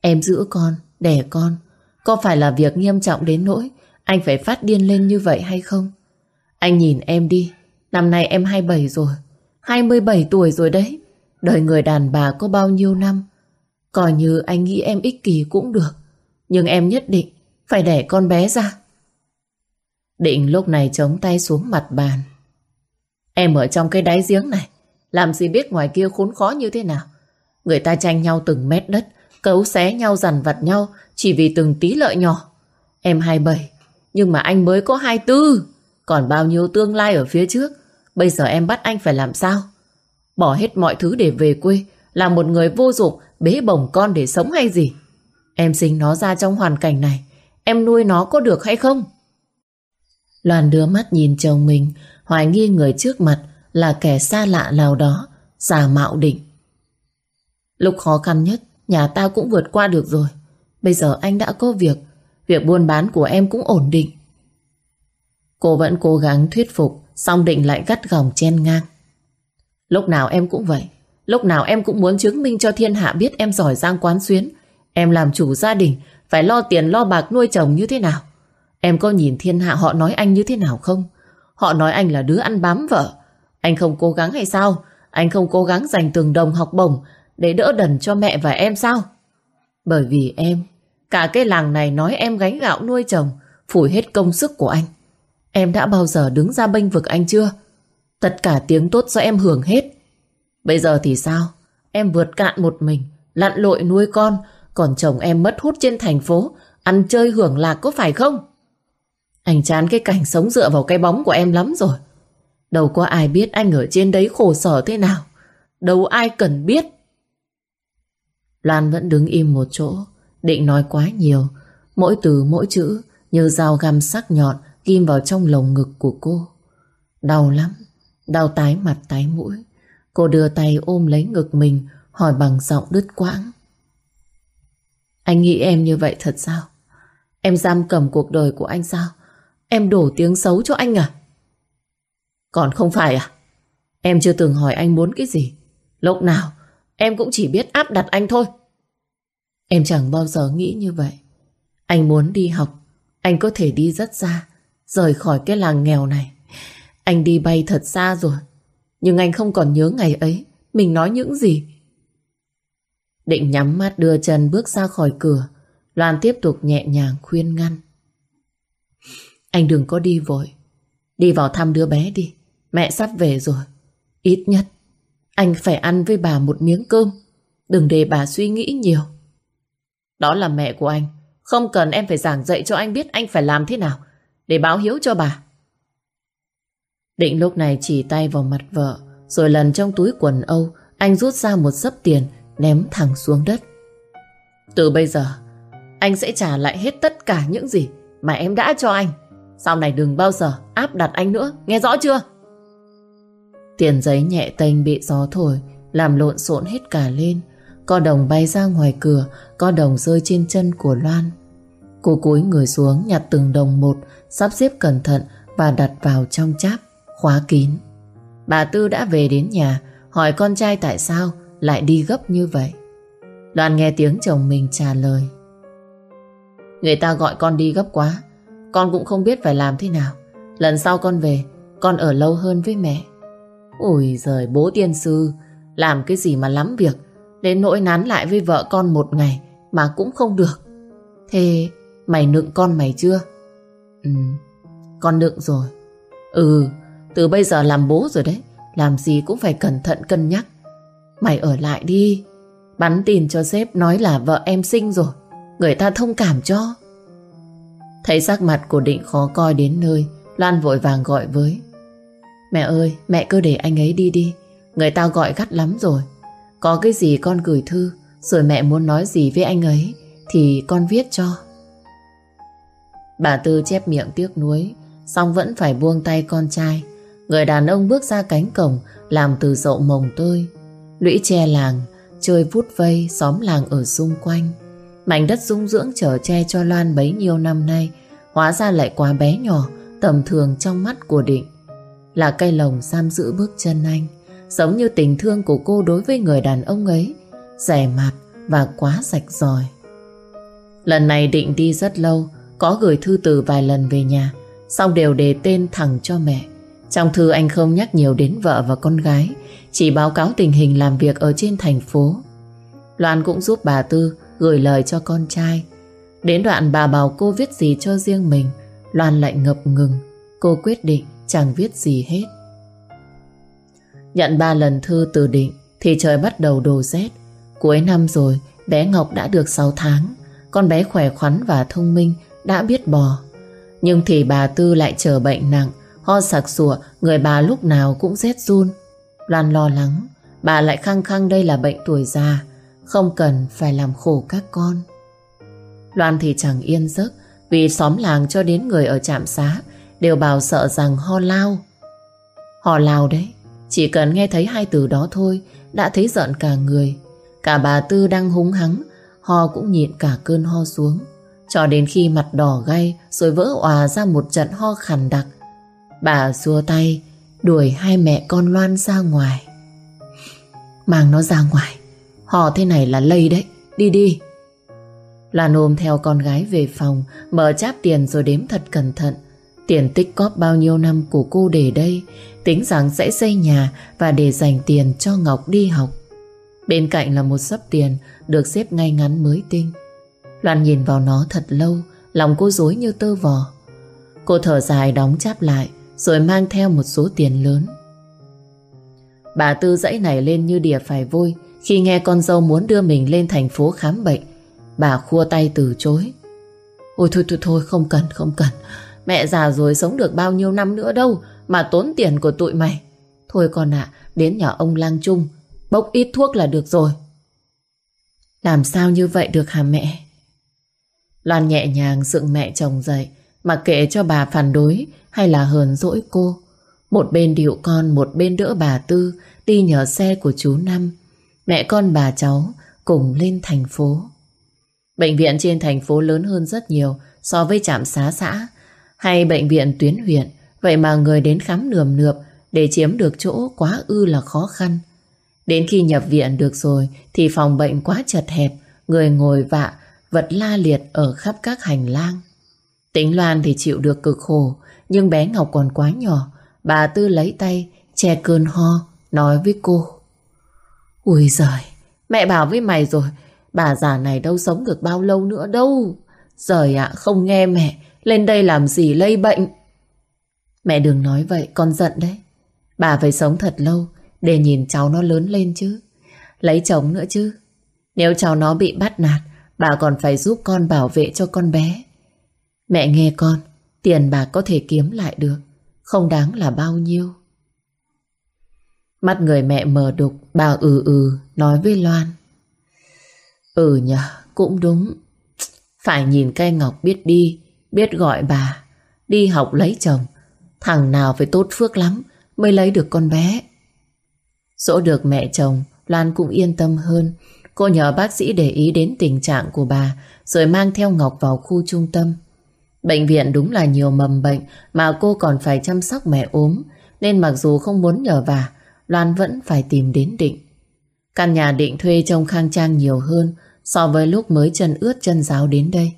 Em giữ con, đẻ con, có phải là việc nghiêm trọng đến nỗi anh phải phát điên lên như vậy hay không? Anh nhìn em đi, năm nay em 27 rồi, 27 tuổi rồi đấy. Đời người đàn bà có bao nhiêu năm? Coi như anh nghĩ em ích kỷ cũng được, nhưng em nhất định phải đẻ con bé ra. Định lúc này chống tay xuống mặt bàn. Em ở trong cái đáy giếng này, làm gì biết ngoài kia khốn khó như thế nào. Người ta tranh nhau từng mét đất, cấu xé nhau dằn vặt nhau chỉ vì từng tí lợi nhỏ. Em 27, nhưng mà anh mới có 24, còn bao nhiêu tương lai ở phía trước. Bây giờ em bắt anh phải làm sao? Bỏ hết mọi thứ để về quê, là một người vô dụng, bế bổng con để sống hay gì? Em sinh nó ra trong hoàn cảnh này, em nuôi nó có được hay không? Loan đưa mắt nhìn chồng mình, hoài nghi người trước mặt là kẻ xa lạ nào đó, giả mạo định. Lúc khó khăn nhất, nhà tao cũng vượt qua được rồi. Bây giờ anh đã có việc, việc buôn bán của em cũng ổn định. Cô vẫn cố gắng thuyết phục, song định lại gắt gỏng chen ngang. Lúc nào em cũng vậy, lúc nào em cũng muốn chứng minh cho thiên hạ biết em giỏi giang quán xuyến. Em làm chủ gia đình, phải lo tiền lo bạc nuôi chồng như thế nào. Em có nhìn thiên hạ họ nói anh như thế nào không? Họ nói anh là đứa ăn bám vợ. Anh không cố gắng hay sao? Anh không cố gắng dành từng đồng học bổng để đỡ đần cho mẹ và em sao? Bởi vì em, cả cái làng này nói em gánh gạo nuôi chồng, phủi hết công sức của anh. Em đã bao giờ đứng ra bênh vực anh chưa? Tất cả tiếng tốt do em hưởng hết. Bây giờ thì sao? Em vượt cạn một mình, lặn lội nuôi con, còn chồng em mất hút trên thành phố, ăn chơi hưởng lạc có phải không? Anh chán cái cảnh sống dựa vào cái bóng của em lắm rồi. Đâu có ai biết anh ở trên đấy khổ sở thế nào. Đâu ai cần biết. Loan vẫn đứng im một chỗ, định nói quá nhiều. Mỗi từ mỗi chữ như dao găm sắc nhọn kim vào trong lồng ngực của cô. Đau lắm, đau tái mặt tái mũi. Cô đưa tay ôm lấy ngực mình, hỏi bằng giọng đứt quãng. Anh nghĩ em như vậy thật sao? Em giam cầm cuộc đời của anh sao? Em đổ tiếng xấu cho anh à? Còn không phải à? Em chưa từng hỏi anh muốn cái gì. Lúc nào em cũng chỉ biết áp đặt anh thôi. Em chẳng bao giờ nghĩ như vậy. Anh muốn đi học, anh có thể đi rất xa, rời khỏi cái làng nghèo này. Anh đi bay thật xa rồi, nhưng anh không còn nhớ ngày ấy, mình nói những gì. Định nhắm mắt đưa chân bước ra khỏi cửa, Loan tiếp tục nhẹ nhàng khuyên ngăn. Anh đừng có đi vội, đi vào thăm đứa bé đi, mẹ sắp về rồi. Ít nhất, anh phải ăn với bà một miếng cơm, đừng để bà suy nghĩ nhiều. Đó là mẹ của anh, không cần em phải giảng dạy cho anh biết anh phải làm thế nào để báo hiếu cho bà. Định lúc này chỉ tay vào mặt vợ, rồi lần trong túi quần Âu, anh rút ra một sấp tiền, ném thẳng xuống đất. Từ bây giờ, anh sẽ trả lại hết tất cả những gì mà em đã cho anh. Sau này đừng bao giờ áp đặt anh nữa, nghe rõ chưa? Tiền giấy nhẹ tênh bị gió thổi, làm lộn xộn hết cả lên. Có đồng bay ra ngoài cửa, có đồng rơi trên chân của Loan. Cô cúi người xuống nhặt từng đồng một, sắp xếp cẩn thận và đặt vào trong cháp, khóa kín. Bà Tư đã về đến nhà, hỏi con trai tại sao lại đi gấp như vậy. Loan nghe tiếng chồng mình trả lời. Người ta gọi con đi gấp quá, con cũng không biết phải làm thế nào. Lần sau con về, con ở lâu hơn với mẹ. Ôi giời bố tiên sư, làm cái gì mà lắm việc, đến nỗi nán lại với vợ con một ngày mà cũng không được. Thế mày nựng con mày chưa? Ừ, con nựng rồi. Ừ, từ bây giờ làm bố rồi đấy, làm gì cũng phải cẩn thận cân nhắc. Mày ở lại đi, bắn tin cho sếp nói là vợ em sinh rồi, người ta thông cảm cho. Thấy sắc mặt của Định khó coi đến nơi, Lan vội vàng gọi với. Mẹ ơi, mẹ cứ để anh ấy đi đi, người ta gọi gắt lắm rồi. Có cái gì con gửi thư, Rồi mẹ muốn nói gì với anh ấy, Thì con viết cho. Bà Tư chép miệng tiếc nuối Xong vẫn phải buông tay con trai. Người đàn ông bước ra cánh cổng, Làm từ dậu mồng tơi. Lũy che làng, Chơi vút vây, xóm làng ở xung quanh. Mảnh đất dung dưỡng trở che cho Loan bấy nhiêu năm nay, Hóa ra lại quá bé nhỏ, Tầm thường trong mắt của Định. Là cây lồng giam giữ bước chân anh. Giống như tình thương của cô đối với người đàn ông ấy, Rẻ mạt và quá sạch rồi. Lần này định đi rất lâu, Có gửi thư từ vài lần về nhà, Xong đều đề tên thẳng cho mẹ. Trong thư anh không nhắc nhiều đến vợ và con gái, Chỉ báo cáo tình hình làm việc ở trên thành phố. Loan cũng giúp bà Tư gửi lời cho con trai. Đến đoạn bà bảo cô viết gì cho riêng mình, Loan lại ngập ngừng. Cô quyết định chẳng viết gì hết. Nhận ba lần thư từ định thì trời bắt đầu đổ rét. Cuối năm rồi, bé Ngọc đã được 6 tháng. Con bé khỏe khoắn và thông minh, đã biết bò. Nhưng thì bà Tư lại chờ bệnh nặng, ho sặc sụa, người bà lúc nào cũng rét run. Loan lo lắng, bà lại khăng khăng đây là bệnh tuổi già, không cần phải làm khổ các con. Loan thì chẳng yên giấc, vì xóm làng cho đến người ở trạm xá đều bảo sợ rằng ho lao. Ho lao đấy, chỉ cần nghe thấy hai từ đó thôi, Đã thấy giận cả người. Cả bà Tư đang húng hắng, Ho cũng nhịn cả cơn ho xuống. Cho đến khi mặt đỏ gay, Rồi vỡ òa ra một trận ho khàn đặc. Bà xua tay, Đuổi hai mẹ con Loan ra ngoài. Mang nó ra ngoài. Ho thế này là lây đấy, Đi đi. Loan ôm theo con gái về phòng, Mở cháp tiền rồi đếm thật cẩn thận. Tiền tích cóp bao nhiêu năm của cô để đây, Tính rằng sẽ xây nhà Và để dành tiền cho Ngọc đi học. Bên cạnh là một sấp tiền Được xếp ngay ngắn mới tinh. Loan nhìn vào nó thật lâu, Lòng cô dối như tơ vò. Cô thở dài đóng cháp lại, Rồi mang theo một số tiền lớn. Bà Tư dãy này lên như đỉa phải vôi, Khi nghe con dâu muốn đưa mình lên thành phố khám bệnh, Bà khua tay từ chối. Ôi, thôi thôi thôi, không cần không cần. Mẹ già rồi sống được bao nhiêu năm nữa đâu Mà tốn tiền của tụi mày Thôi con ạ Đến nhà ông lang trung Bốc ít thuốc là được rồi Làm sao như vậy được hả mẹ Loan nhẹ nhàng dựng mẹ chồng dậy Mặc kệ cho bà phản đối hay là hờn dỗi cô. Một bên điệu con, một bên đỡ bà Tư đi nhờ xe của chú Năm. Mẹ con bà cháu cùng lên thành phố. Bệnh viện trên thành phố lớn hơn rất nhiều so với trạm xá xã hay bệnh viện tuyến huyện. Vậy mà người đến khám nườm nượp để chiếm được chỗ quá ư là khó khăn. Đến khi nhập viện được rồi thì phòng bệnh quá chật hẹp, người ngồi vạ, vật la liệt ở khắp các hành lang. Tính Loan thì chịu được cực khổ, nhưng bé Ngọc còn quá nhỏ. Bà Tư lấy tay, che cơn ho, nói với cô. Ui giời, mẹ bảo với mày rồi, bà già này đâu sống được bao lâu nữa đâu. Giời ạ, không nghe mẹ, lên đây làm gì lây bệnh. Mẹ đừng nói vậy, con giận đấy. Bà phải sống thật lâu để nhìn cháu nó lớn lên chứ. Lấy chồng nữa chứ. Nếu cháu nó bị bắt nạt, bà còn phải giúp con bảo vệ cho con bé. Mẹ nghe con, tiền bạc có thể kiếm lại được, không đáng là bao nhiêu. Mắt người mẹ mờ đục, bà ừ ừ, nói với Loan. Ừ nhờ, cũng đúng. Phải nhìn cây ngọc biết đi, biết gọi bà, đi học lấy chồng. Thằng nào phải tốt phước lắm mới lấy được con bé. Dỗ được mẹ chồng, Loan cũng yên tâm hơn. Cô nhờ bác sĩ để ý đến tình trạng của bà, rồi mang theo Ngọc vào khu trung tâm. Bệnh viện đúng là nhiều mầm bệnh mà cô còn phải chăm sóc mẹ ốm, nên mặc dù không muốn nhờ bà, Loan vẫn phải tìm đến Định. Căn nhà Định thuê trông khang trang nhiều hơn so với lúc mới chân ướt chân giáo đến đây.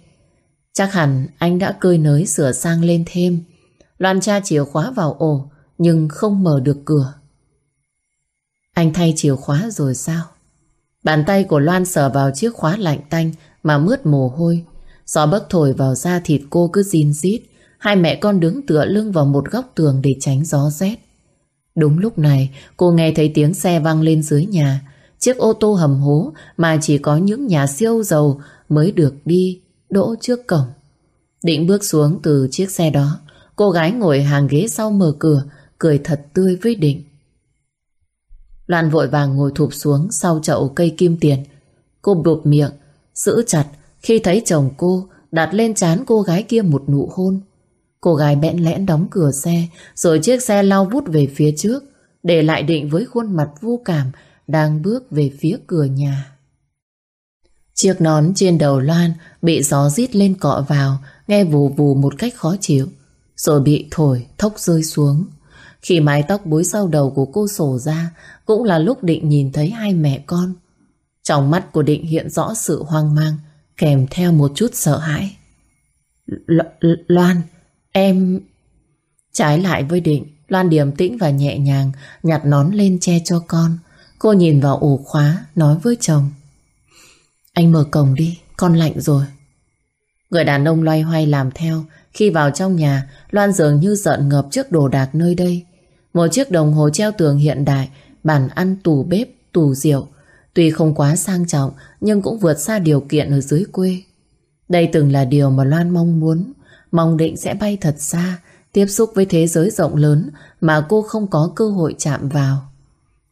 Chắc hẳn anh đã cơi nới sửa sang lên thêm. Loan tra chìa khóa vào ổ, nhưng không mở được cửa. Anh thay chìa khóa rồi sao? Bàn tay của Loan sờ vào chiếc khóa lạnh tanh mà mướt mồ hôi. Gió bấc thổi vào da thịt cô cứ zin rít. Hai mẹ con đứng tựa lưng vào một góc tường để tránh gió rét. Đúng lúc này, cô nghe thấy tiếng xe văng lên dưới nhà. Chiếc ô tô hầm hố mà chỉ có những nhà siêu giàu mới được đi, đỗ trước cổng. Định bước xuống từ chiếc xe đó. Cô gái ngồi hàng ghế sau mở cửa, cười thật tươi với Định. Loan vội vàng ngồi thụp xuống sau chậu cây kim tiền. Cô bụp miệng, giữ chặt khi thấy chồng cô đặt lên trán cô gái kia một nụ hôn. Cô gái bẽn lẽn đóng cửa xe, rồi chiếc xe lao vút về phía trước, để lại định với khuôn mặt vô cảm đang bước về phía cửa nhà. Chiếc nón trên đầu Loan bị gió rít lên cọ vào, nghe vù vù một cách khó chịu, rồi bị thổi thốc rơi xuống. Khi mái tóc búi sau đầu của cô sổ ra, cũng là lúc Định nhìn thấy hai mẹ con. Trong mắt của Định hiện rõ sự hoang mang, kèm theo một chút sợ hãi. Lo Loan, em... Trái lại với Định, Loan điềm tĩnh và nhẹ nhàng nhặt nón lên che cho con. Cô nhìn vào ổ khóa, nói với chồng. Anh mở cổng đi, con lạnh rồi. Người đàn ông loay hoay làm theo. Khi vào trong nhà, Loan dường như giận ngập trước đồ đạc nơi đây. Một chiếc đồng hồ treo tường hiện đại, bàn ăn tủ bếp, tủ rượu. Tuy không quá sang trọng, nhưng cũng vượt xa điều kiện ở dưới quê. Đây từng là điều mà Loan mong muốn, mong định sẽ bay thật xa, tiếp xúc với thế giới rộng lớn mà cô không có cơ hội chạm vào.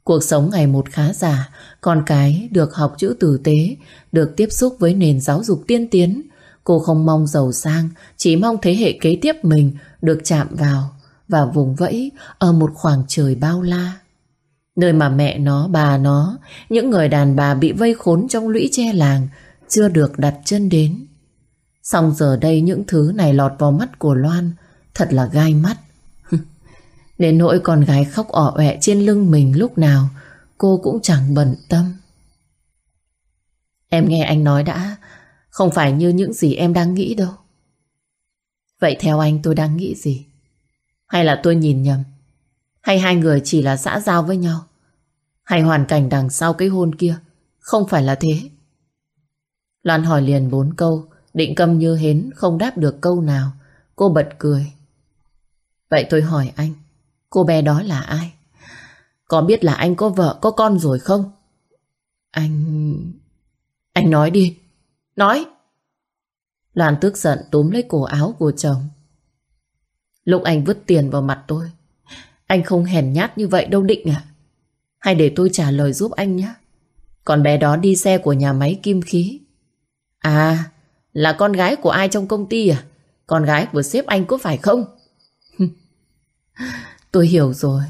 Cuộc sống ngày một khá giả, con cái được học chữ tử tế, được tiếp xúc với nền giáo dục tiên tiến. Cô không mong giàu sang, chỉ mong thế hệ kế tiếp mình được chạm vào và vùng vẫy ở một khoảng trời bao la. Nơi mà mẹ nó, bà nó, những người đàn bà bị vây khốn trong lũy che làng chưa được đặt chân đến. Xong giờ đây những thứ này lọt vào mắt của Loan thật là gai mắt. Đến nỗi con gái khóc ỏ ẹ trên lưng mình lúc nào cô cũng chẳng bận tâm. Em nghe anh nói đã, không phải như những gì em đang nghĩ đâu. Vậy theo anh tôi đang nghĩ gì? Hay là tôi nhìn nhầm? Hay hai người chỉ là xã giao với nhau? Hay hoàn cảnh đằng sau cái hôn kia không phải là thế? Loan hỏi liền bốn câu, định câm như hến không đáp được câu nào. Cô bật cười. Vậy tôi hỏi anh, cô bé đó là ai? Có biết là anh có vợ, có con rồi không? Anh... Anh nói đi. Nói! Loan tức giận túm lấy cổ áo của chồng. Lúc anh vứt tiền vào mặt tôi, anh không hèn nhát như vậy đâu định à? Hay để tôi trả lời giúp anh nhé. Còn bé đó đi xe của nhà máy kim khí. À, là con gái của ai trong công ty à? con gái của sếp anh có phải không? (laughs) tôi hiểu rồi.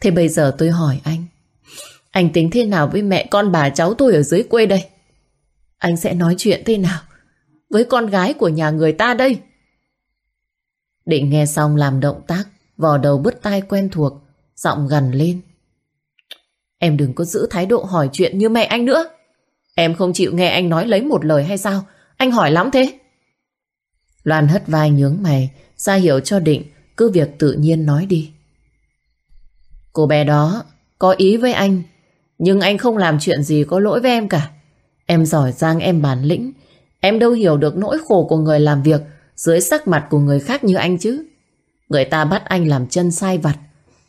Thế bây giờ tôi hỏi anh. Anh tính thế nào với mẹ con bà cháu tôi ở dưới quê đây? Anh sẽ nói chuyện thế nào với con gái của nhà người ta đây? Định nghe xong làm động tác, vò đầu bứt tai quen thuộc, giọng gần lên. Em đừng có giữ thái độ hỏi chuyện như mẹ anh nữa. Em không chịu nghe anh nói lấy một lời hay sao? Anh hỏi lắm thế. Loan hất vai nhướng mày, ra hiểu cho Định, cứ việc tự nhiên nói đi. Cô bé đó có ý với anh, nhưng anh không làm chuyện gì có lỗi với em cả. Em giỏi giang em bản lĩnh, em đâu hiểu được nỗi khổ của người làm việc dưới sắc mặt của người khác như anh chứ. Người ta bắt anh làm chân sai vặt,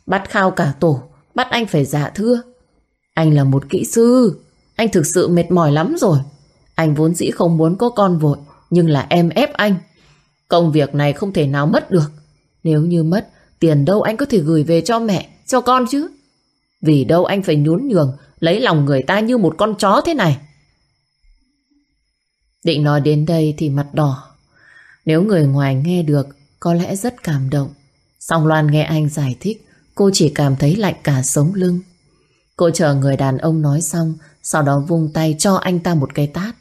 bắt khao cả tổ, bắt anh phải giả thưa. Anh là một kỹ sư, anh thực sự mệt mỏi lắm rồi. Anh vốn dĩ không muốn có con vội, nhưng là em ép anh. Công việc này không thể nào mất được. Nếu như mất, tiền đâu anh có thể gửi về cho mẹ, cho con chứ. Vì đâu anh phải nhún nhường, lấy lòng người ta như một con chó thế này. Định nói đến đây thì mặt đỏ. Nếu người ngoài nghe được, có lẽ rất cảm động. Song Loan nghe anh giải thích, cô chỉ cảm thấy lạnh cả sống lưng. Cô chờ người đàn ông nói xong, sau đó vung tay cho anh ta một cái tát.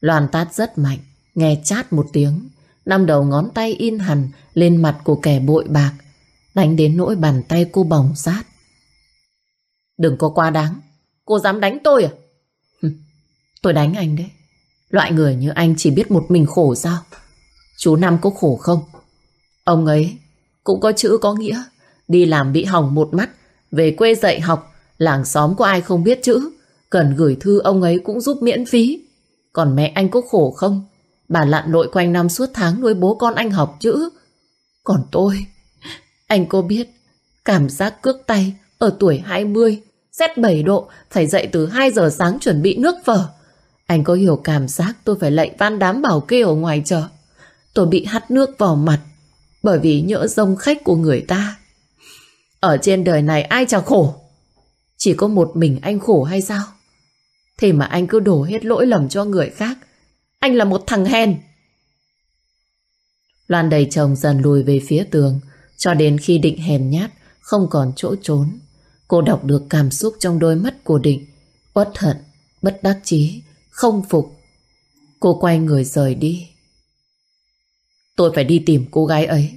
Loan tát rất mạnh, nghe chát một tiếng. Năm đầu ngón tay in hẳn lên mặt của kẻ bội bạc, đánh đến nỗi bàn tay cô bỏng rát. Đừng có quá đáng, cô dám đánh tôi à? tôi đánh anh đấy. Loại người như anh chỉ biết một mình khổ sao? Chú Năm có khổ không? Ông ấy cũng có chữ có nghĩa. Đi làm bị hỏng một mắt, về quê dạy học, làng xóm có ai không biết chữ. Cần gửi thư ông ấy cũng giúp miễn phí. Còn mẹ anh có khổ không? Bà lặn lội quanh năm suốt tháng nuôi bố con anh học chữ. Còn tôi, anh cô biết cảm giác cước tay ở tuổi 20, rét 7 độ, phải dậy từ 2 giờ sáng chuẩn bị nước phở. Anh có hiểu cảm giác tôi phải lệnh van đám bảo kê ở ngoài chợ. Tôi bị hắt nước vào mặt bởi vì nhỡ rông khách của người ta. Ở trên đời này ai chả khổ. Chỉ có một mình anh khổ hay sao? Thế mà anh cứ đổ hết lỗi lầm cho người khác. Anh là một thằng hèn. Loan đầy chồng dần lùi về phía tường cho đến khi định hèn nhát không còn chỗ trốn. Cô đọc được cảm xúc trong đôi mắt của định uất hận, bất đắc chí, không phục. Cô quay người rời đi. Tôi phải đi tìm cô gái ấy.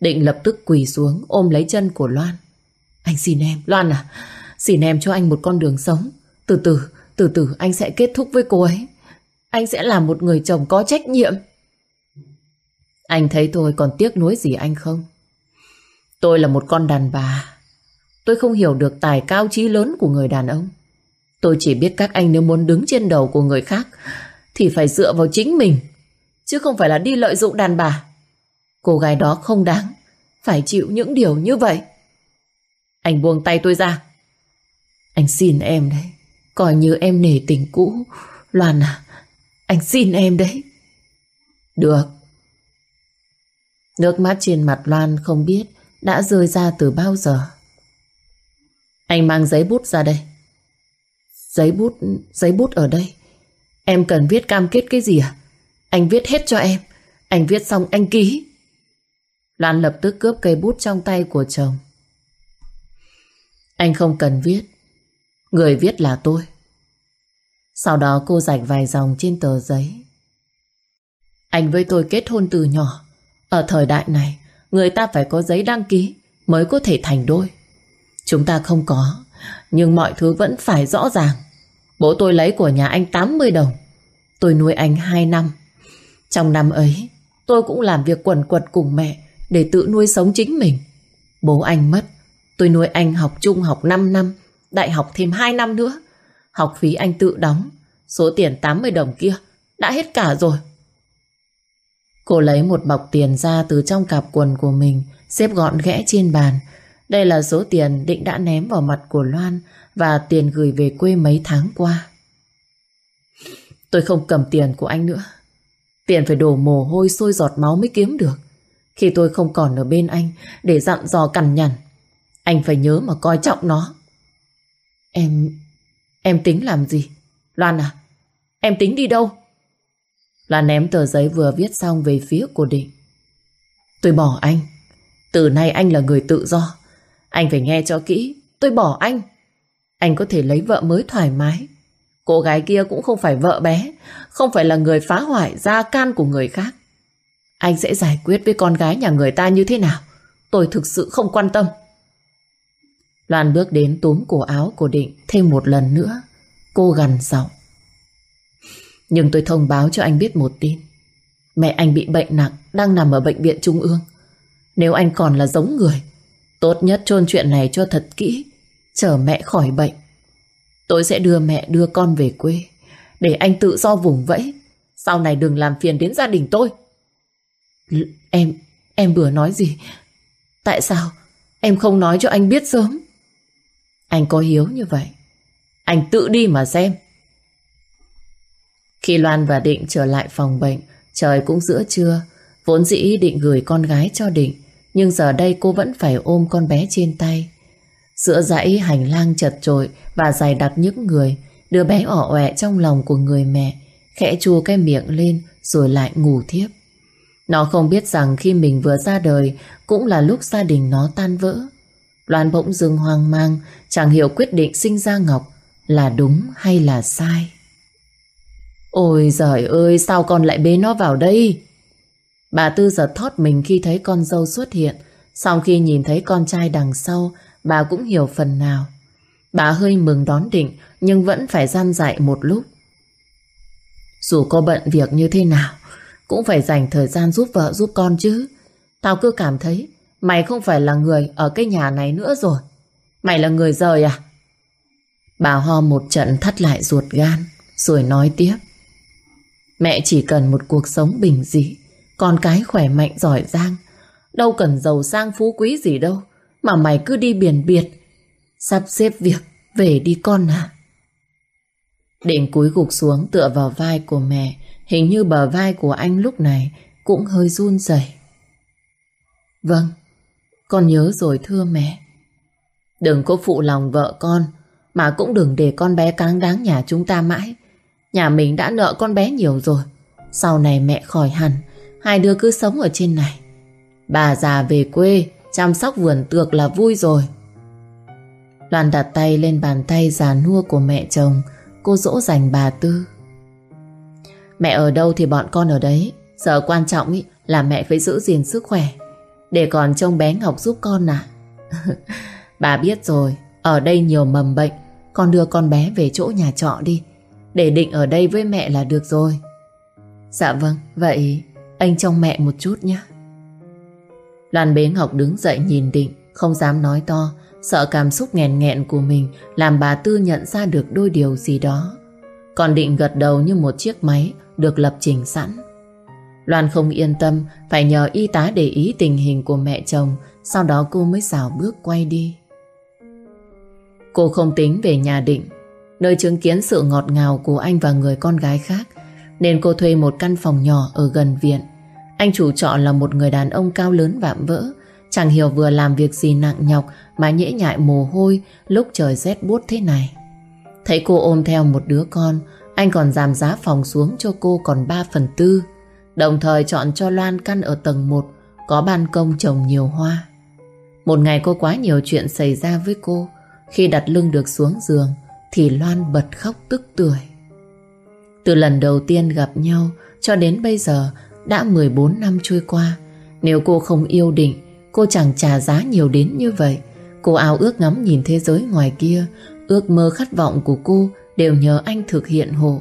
Định lập tức quỳ xuống ôm lấy chân của Loan. Anh xin em, Loan à, xin em cho anh một con đường sống. Từ từ, từ từ anh sẽ kết thúc với cô ấy. Anh sẽ là một người chồng có trách nhiệm. Anh thấy tôi còn tiếc nuối gì anh không? Tôi là một con đàn bà. Tôi không hiểu được tài cao trí lớn của người đàn ông. Tôi chỉ biết các anh nếu muốn đứng trên đầu của người khác thì phải dựa vào chính mình, chứ không phải là đi lợi dụng đàn bà. Cô gái đó không đáng phải chịu những điều như vậy. Anh buông tay tôi ra. Anh xin em đấy. Coi như em nể tình cũ. Loan à, anh xin em đấy. Được. Nước mắt trên mặt Loan không biết đã rơi ra từ bao giờ. Anh mang giấy bút ra đây. Giấy bút, giấy bút ở đây. Em cần viết cam kết cái gì à? Anh viết hết cho em. Anh viết xong anh ký. Loan lập tức cướp cây bút trong tay của chồng. Anh không cần viết. Người viết là tôi. Sau đó cô rạch vài dòng trên tờ giấy. Anh với tôi kết hôn từ nhỏ. Ở thời đại này, người ta phải có giấy đăng ký mới có thể thành đôi. Chúng ta không có, nhưng mọi thứ vẫn phải rõ ràng. Bố tôi lấy của nhà anh 80 đồng. Tôi nuôi anh 2 năm. Trong năm ấy, tôi cũng làm việc quần quật cùng mẹ để tự nuôi sống chính mình. Bố anh mất, tôi nuôi anh học trung học 5 năm, đại học thêm 2 năm nữa. Học phí anh tự đóng, số tiền 80 đồng kia đã hết cả rồi. Cô lấy một bọc tiền ra từ trong cặp quần của mình, xếp gọn ghẽ trên bàn. Đây là số tiền định đã ném vào mặt của Loan và tiền gửi về quê mấy tháng qua. Tôi không cầm tiền của anh nữa. Tiền phải đổ mồ hôi sôi giọt máu mới kiếm được. Khi tôi không còn ở bên anh để dặn dò cằn nhằn, anh phải nhớ mà coi trọng nó. Em... em tính làm gì? Loan à, em tính đi đâu? Loan ném tờ giấy vừa viết xong về phía của Định. Tôi bỏ anh. Từ nay anh là người tự do. Anh phải nghe cho kỹ. Tôi bỏ anh. Anh có thể lấy vợ mới thoải mái. Cô gái kia cũng không phải vợ bé, không phải là người phá hoại gia can của người khác. Anh sẽ giải quyết với con gái nhà người ta như thế nào? Tôi thực sự không quan tâm. Loan bước đến túm cổ áo của Định thêm một lần nữa. Cô gằn giọng. Nhưng tôi thông báo cho anh biết một tin. Mẹ anh bị bệnh nặng, đang nằm ở bệnh viện Trung ương. Nếu anh còn là giống người, tốt nhất chôn chuyện này cho thật kỹ, chờ mẹ khỏi bệnh. Tôi sẽ đưa mẹ đưa con về quê, để anh tự do vùng vẫy. Sau này đừng làm phiền đến gia đình tôi. L em, em vừa nói gì? Tại sao em không nói cho anh biết sớm? Anh có hiếu như vậy. Anh tự đi mà xem. Khi Loan và Định trở lại phòng bệnh, trời cũng giữa trưa. Vốn dĩ định gửi con gái cho Định, nhưng giờ đây cô vẫn phải ôm con bé trên tay. Giữa dãy hành lang chật trội và dài đặc những người, đứa bé ỏ ọe trong lòng của người mẹ, khẽ chua cái miệng lên rồi lại ngủ thiếp. Nó không biết rằng khi mình vừa ra đời cũng là lúc gia đình nó tan vỡ. Loan bỗng dưng hoang mang, chẳng hiểu quyết định sinh ra Ngọc là đúng hay là sai. Ôi giời ơi, sao con lại bế nó vào đây? Bà Tư giật thót mình khi thấy con dâu xuất hiện. Sau khi nhìn thấy con trai đằng sau, bà cũng hiểu phần nào. Bà hơi mừng đón định, nhưng vẫn phải gian dạy một lúc. Dù có bận việc như thế nào, cũng phải dành thời gian giúp vợ giúp con chứ. Tao cứ cảm thấy mày không phải là người ở cái nhà này nữa rồi. Mày là người rời à? Bà ho một trận thắt lại ruột gan, rồi nói tiếp. Mẹ chỉ cần một cuộc sống bình dị, con cái khỏe mạnh giỏi giang. Đâu cần giàu sang phú quý gì đâu, mà mày cứ đi biển biệt. Sắp xếp việc, về đi con à. Định cúi gục xuống tựa vào vai của mẹ, hình như bờ vai của anh lúc này cũng hơi run rẩy. Vâng, con nhớ rồi thưa mẹ. Đừng có phụ lòng vợ con, mà cũng đừng để con bé cáng đáng nhà chúng ta mãi. Nhà mình đã nợ con bé nhiều rồi. Sau này mẹ khỏi hẳn, hai đứa cứ sống ở trên này. Bà già về quê, chăm sóc vườn tược là vui rồi. Loan đặt tay lên bàn tay già nua của mẹ chồng, cô dỗ dành bà Tư. Mẹ ở đâu thì bọn con ở đấy. Giờ quan trọng ý là mẹ phải giữ gìn sức khỏe. Để còn trông bé Ngọc giúp con à. (laughs) bà biết rồi, ở đây nhiều mầm bệnh. Con đưa con bé về chỗ nhà trọ đi. Để định ở đây với mẹ là được rồi. Dạ vâng, vậy anh trông mẹ một chút nhé. Loan bế Ngọc đứng dậy nhìn định, không dám nói to, sợ cảm xúc nghẹn nghẹn của mình làm bà Tư nhận ra được đôi điều gì đó. Còn định gật đầu như một chiếc máy được lập trình sẵn. Loan không yên tâm, phải nhờ y tá để ý tình hình của mẹ chồng, sau đó cô mới xảo bước quay đi. Cô không tính về nhà định, nơi chứng kiến sự ngọt ngào của anh và người con gái khác, nên cô thuê một căn phòng nhỏ ở gần viện. Anh chủ trọ là một người đàn ông cao lớn vạm vỡ, chẳng hiểu vừa làm việc gì nặng nhọc mà nhễ nhại mồ hôi lúc trời rét buốt thế này. Thấy cô ôm theo một đứa con, anh còn giảm giá phòng xuống cho cô còn 3 phần tư. Đồng thời chọn cho Loan căn ở tầng 1 có ban công trồng nhiều hoa. Một ngày cô quá nhiều chuyện xảy ra với cô. Khi đặt lưng được xuống giường thì Loan bật khóc tức tuổi. Từ lần đầu tiên gặp nhau cho đến bây giờ đã 14 năm trôi qua. Nếu cô không yêu định, cô chẳng trả giá nhiều đến như vậy. Cô ao ước ngắm nhìn thế giới ngoài kia, ước mơ khát vọng của cô đều nhờ anh thực hiện hộ.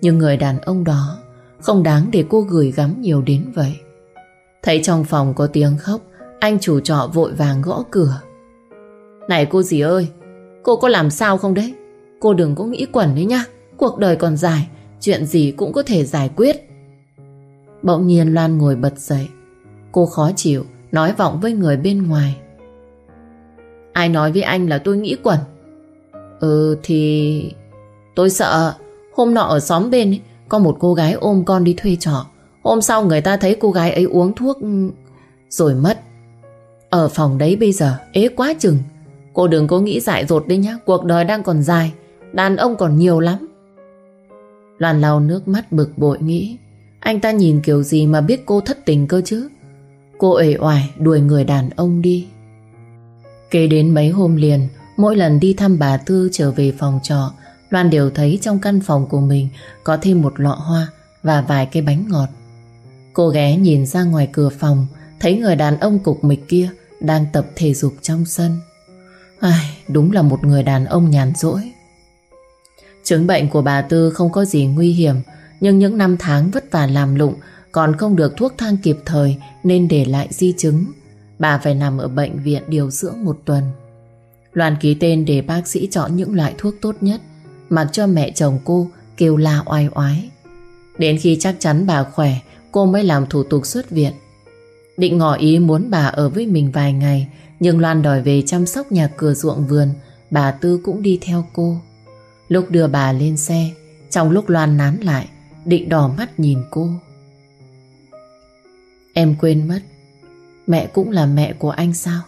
Nhưng người đàn ông đó không đáng để cô gửi gắm nhiều đến vậy. Thấy trong phòng có tiếng khóc, anh chủ trọ vội vàng gõ cửa. Này cô dì ơi, cô có làm sao không đấy? Cô đừng có nghĩ quẩn đấy nhá, cuộc đời còn dài, chuyện gì cũng có thể giải quyết. Bỗng nhiên Loan ngồi bật dậy. Cô khó chịu, nói vọng với người bên ngoài. Ai nói với anh là tôi nghĩ quẩn? Ừ thì... Tôi sợ hôm nọ ở xóm bên ấy, có một cô gái ôm con đi thuê trọ. Hôm sau người ta thấy cô gái ấy uống thuốc ừ, rồi mất. Ở phòng đấy bây giờ ế quá chừng. Cô đừng có nghĩ dại dột đi nhá, cuộc đời đang còn dài, đàn ông còn nhiều lắm. Loan lau nước mắt bực bội nghĩ, Anh ta nhìn kiểu gì mà biết cô thất tình cơ chứ? Cô ể oải đuổi người đàn ông đi. Kế đến mấy hôm liền Mỗi lần đi thăm bà Tư trở về phòng trọ Loan đều thấy trong căn phòng của mình Có thêm một lọ hoa Và vài cái bánh ngọt. Cô ghé nhìn ra ngoài cửa phòng Thấy người đàn ông cục mịch kia Đang tập thể dục trong sân. Ai, Đúng là một người đàn ông nhàn rỗi. Chứng bệnh của bà Tư không có gì nguy hiểm, Nhưng những năm tháng vất vả làm lụng Còn không được thuốc thang kịp thời Nên để lại di chứng. Bà phải nằm ở bệnh viện điều dưỡng một tuần. Loan ký tên để bác sĩ chọn những loại thuốc tốt nhất, Mặc cho mẹ chồng cô kêu la oai oái. Đến khi chắc chắn bà khỏe, Cô mới làm thủ tục xuất viện. Định ngỏ ý muốn bà ở với mình vài ngày, Nhưng Loan đòi về chăm sóc nhà cửa ruộng vườn, Bà Tư cũng đi theo cô. Lúc đưa bà lên xe, Trong lúc Loan nán lại, Định đỏ mắt nhìn cô. Em quên mất, Mẹ cũng là mẹ của anh sao?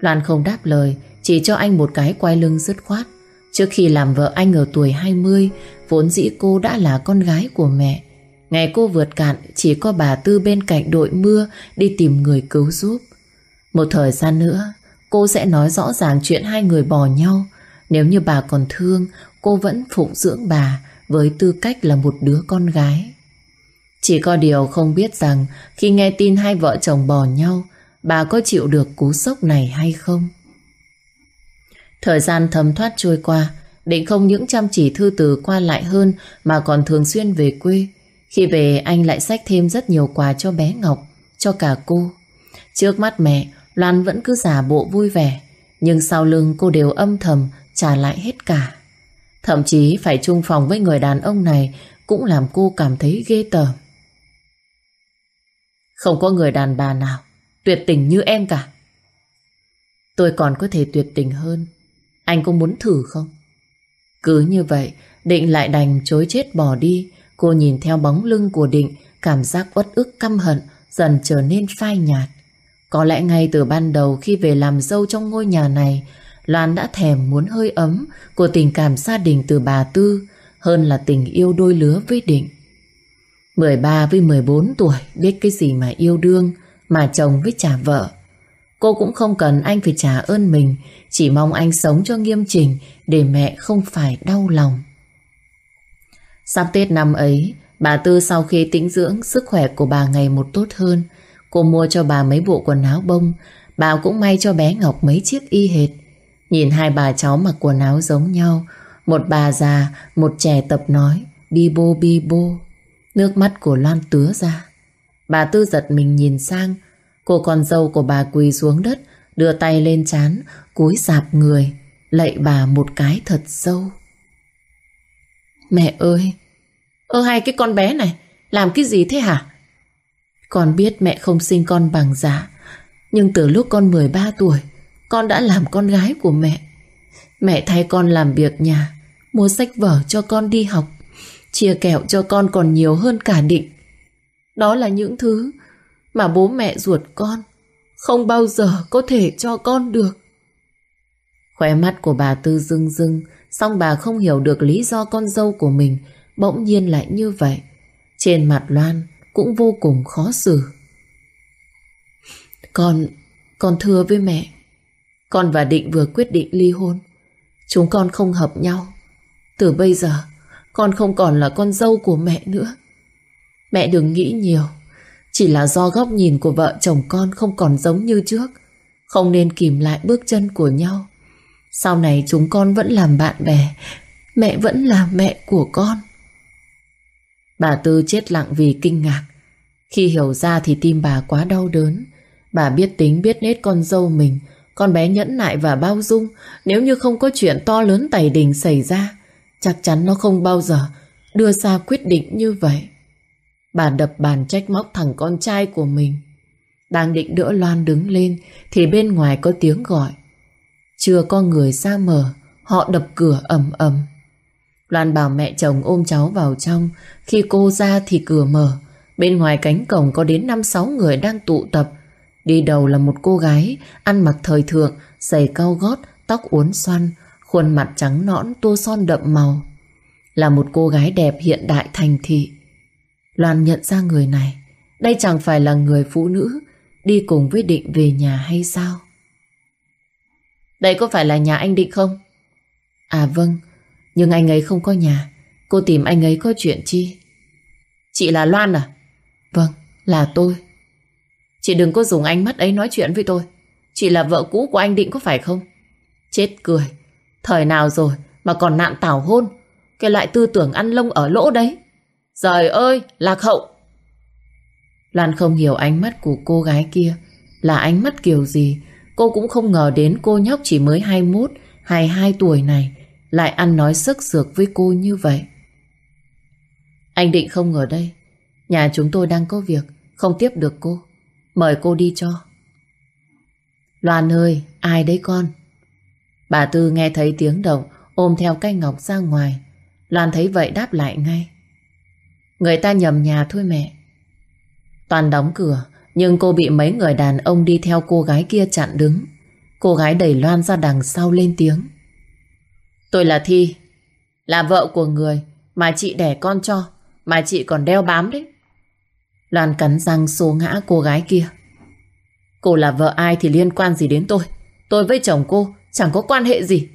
Loan không đáp lời, Chỉ cho anh một cái quay lưng dứt khoát. Trước khi làm vợ anh ở tuổi 20 Vốn dĩ cô đã là con gái của mẹ. Ngày cô vượt cạn, Chỉ có bà Tư bên cạnh đội mưa Đi tìm người cứu giúp. Một thời gian nữa, Cô sẽ nói rõ ràng chuyện hai người bỏ nhau. Nếu như bà còn thương, Cô vẫn phụng dưỡng bà Với tư cách là một đứa con gái. Chỉ có điều không biết rằng Khi nghe tin hai vợ chồng bỏ nhau, Bà có chịu được cú sốc này hay không? Thời gian thấm thoát trôi qua, Định không những chăm chỉ thư từ qua lại hơn Mà còn thường xuyên về quê. Khi về, anh lại xách thêm rất nhiều quà cho bé Ngọc, Cho cả cô. Trước mắt mẹ, Loan vẫn cứ giả bộ vui vẻ, Nhưng sau lưng cô đều âm thầm Trả lại hết cả. Thậm chí phải chung phòng với người đàn ông này Cũng làm cô cảm thấy ghê tởm. Không có người đàn bà nào Tuyệt tình như em cả. Tôi còn có thể tuyệt tình hơn. Anh có muốn thử không? Cứ như vậy, Định lại đành chối chết bỏ đi. Cô nhìn theo bóng lưng của Định, Cảm giác uất ức, căm hận, Dần trở nên phai nhạt. Có lẽ ngay từ ban đầu khi về làm dâu trong ngôi nhà này Loan đã thèm muốn hơi ấm Của tình cảm gia đình từ bà Tư Hơn là tình yêu đôi lứa với Định. 13 với 14 tuổi, Biết cái gì mà yêu đương, Mà chồng với trả vợ. Cô cũng không cần anh phải trả ơn mình, Chỉ mong anh sống cho nghiêm trình Để mẹ không phải đau lòng. Sắp Tết năm ấy, Bà Tư sau khi tĩnh dưỡng Sức khỏe của bà ngày một tốt hơn, Cô mua cho bà mấy bộ quần áo bông. Bà cũng may cho bé Ngọc mấy chiếc y hệt. Nhìn hai bà cháu mặc quần áo giống nhau. Một bà già, Một trẻ tập nói, Bi bô bi bô. Nước mắt của Loan tứa ra. Bà Tư giật mình nhìn sang. Cô con dâu của bà quỳ xuống đất, Đưa tay lên chán Cúi sạp người, Lạy bà một cái thật sâu. Mẹ ơi, Ơ hai cái con bé này, Làm cái gì thế hả? Con biết mẹ không sinh con bằng giả Nhưng từ lúc con 13 tuổi con đã làm con gái của mẹ. Mẹ thay con làm việc nhà, Mua sách vở cho con đi học, Chia kẹo cho con còn nhiều hơn cả định. Đó là những thứ Mà bố mẹ ruột con Không bao giờ có thể cho con được. Khóe mắt của bà Tư rưng rưng Xong bà không hiểu được lý do con dâu của mình Bỗng nhiên lại như vậy. Trên mặt Loan Cũng vô cùng khó xử. Con Con thưa với mẹ con và Định vừa quyết định ly hôn. Chúng con không hợp nhau. Từ bây giờ, Con không còn là con dâu của mẹ nữa. Mẹ đừng nghĩ nhiều. Chỉ là do góc nhìn của vợ chồng con Không còn giống như trước. Không nên kìm lại bước chân của nhau. Sau này chúng con vẫn làm bạn bè. Mẹ vẫn là mẹ của con. Bà Tư chết lặng vì kinh ngạc. Khi hiểu ra thì tim bà quá đau đớn. Bà biết tính biết nết con dâu mình con bé nhẫn nại và bao dung, Nếu như không có chuyện to lớn tày đình xảy ra, Chắc chắn nó không bao giờ Đưa ra quyết định như vậy. Bà đập bàn trách móc thằng con trai của mình. Đang định đỡ Loan đứng lên, Thì bên ngoài có tiếng gọi. Chưa có người ra mở, Họ đập cửa ầm ầm. Loan bảo mẹ chồng ôm cháu vào trong. Khi cô ra thì cửa mở. Bên ngoài cánh cổng có đến 5-6 người đang tụ tập. Đi đầu là một cô gái Ăn mặc thời thượng Giày cao gót, tóc uốn xoăn Khuôn mặt trắng nõn, tô son đậm màu Là một cô gái đẹp hiện đại thành thị Loan nhận ra người này. Đây chẳng phải là người phụ nữ đi cùng với Định về nhà hay sao? Đây có phải là nhà anh Định không? À vâng, nhưng anh ấy không có nhà. Cô tìm anh ấy có chuyện chi? Chị là Loan à? Vâng, là tôi. Chị đừng có dùng ánh mắt ấy nói chuyện với tôi. Chị là vợ cũ của anh Định có phải không? Chết cười. Thời nào rồi mà còn nạn tảo hôn. Cái loại tư tưởng ăn lông ở lỗ đấy. Trời ơi, lạc hậu. Lan không hiểu ánh mắt của cô gái kia là ánh mắt kiểu gì. Cô cũng không ngờ đến cô nhóc chỉ mới 21, 22 tuổi này lại ăn nói sức sược với cô như vậy. Anh định không ở đây. Nhà chúng tôi đang có việc, không tiếp được cô. Mời cô đi cho. Loan ơi, ai đấy con? Bà Tư nghe thấy tiếng động, ôm theo cây ngọc ra ngoài. Loan thấy vậy đáp lại ngay. Người ta nhầm nhà thôi mẹ. Toàn đóng cửa, nhưng cô bị mấy người đàn ông đi theo cô gái kia chặn đứng. Cô gái đẩy Loan ra đằng sau lên tiếng. Tôi là Thi, là vợ của người mà chị đẻ con cho, mà chị còn đeo bám đấy. Loan cắn răng xô ngã cô gái kia. Cô là vợ ai thì liên quan gì đến tôi. Tôi với chồng cô chẳng có quan hệ gì.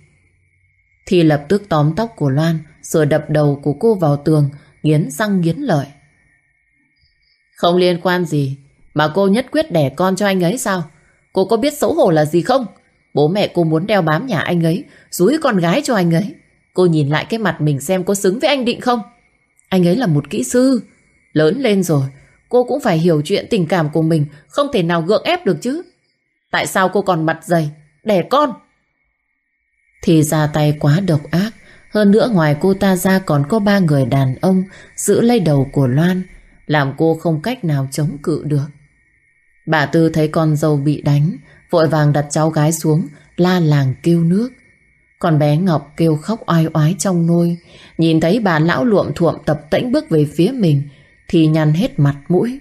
Thi lập tức tóm tóc của Loan rồi đập đầu của cô vào tường, nghiến răng nghiến lợi. Không liên quan gì, mà cô nhất quyết đẻ con cho anh ấy sao? Cô có biết xấu hổ là gì không? Bố mẹ cô muốn đeo bám nhà anh ấy Rúi con gái cho anh ấy Cô nhìn lại cái mặt mình xem có xứng với anh Định không Anh ấy là một kỹ sư, Lớn lên rồi Cô cũng phải hiểu chuyện tình cảm của mình, Không thể nào gượng ép được chứ. Tại sao cô còn mặt dày, Đẻ con? Thì ra tay quá độc ác. Hơn nữa ngoài cô ta ra còn có ba người đàn ông Giữ lấy đầu của Loan, Làm cô không cách nào chống cự được. Bà Tư thấy con dâu bị đánh, Vội vàng đặt cháu gái xuống, La làng kêu nước. Còn bé Ngọc kêu khóc oai oái trong nôi, Nhìn thấy bà lão luộm thuộm tập tễnh bước về phía mình thì nhăn hết mặt mũi.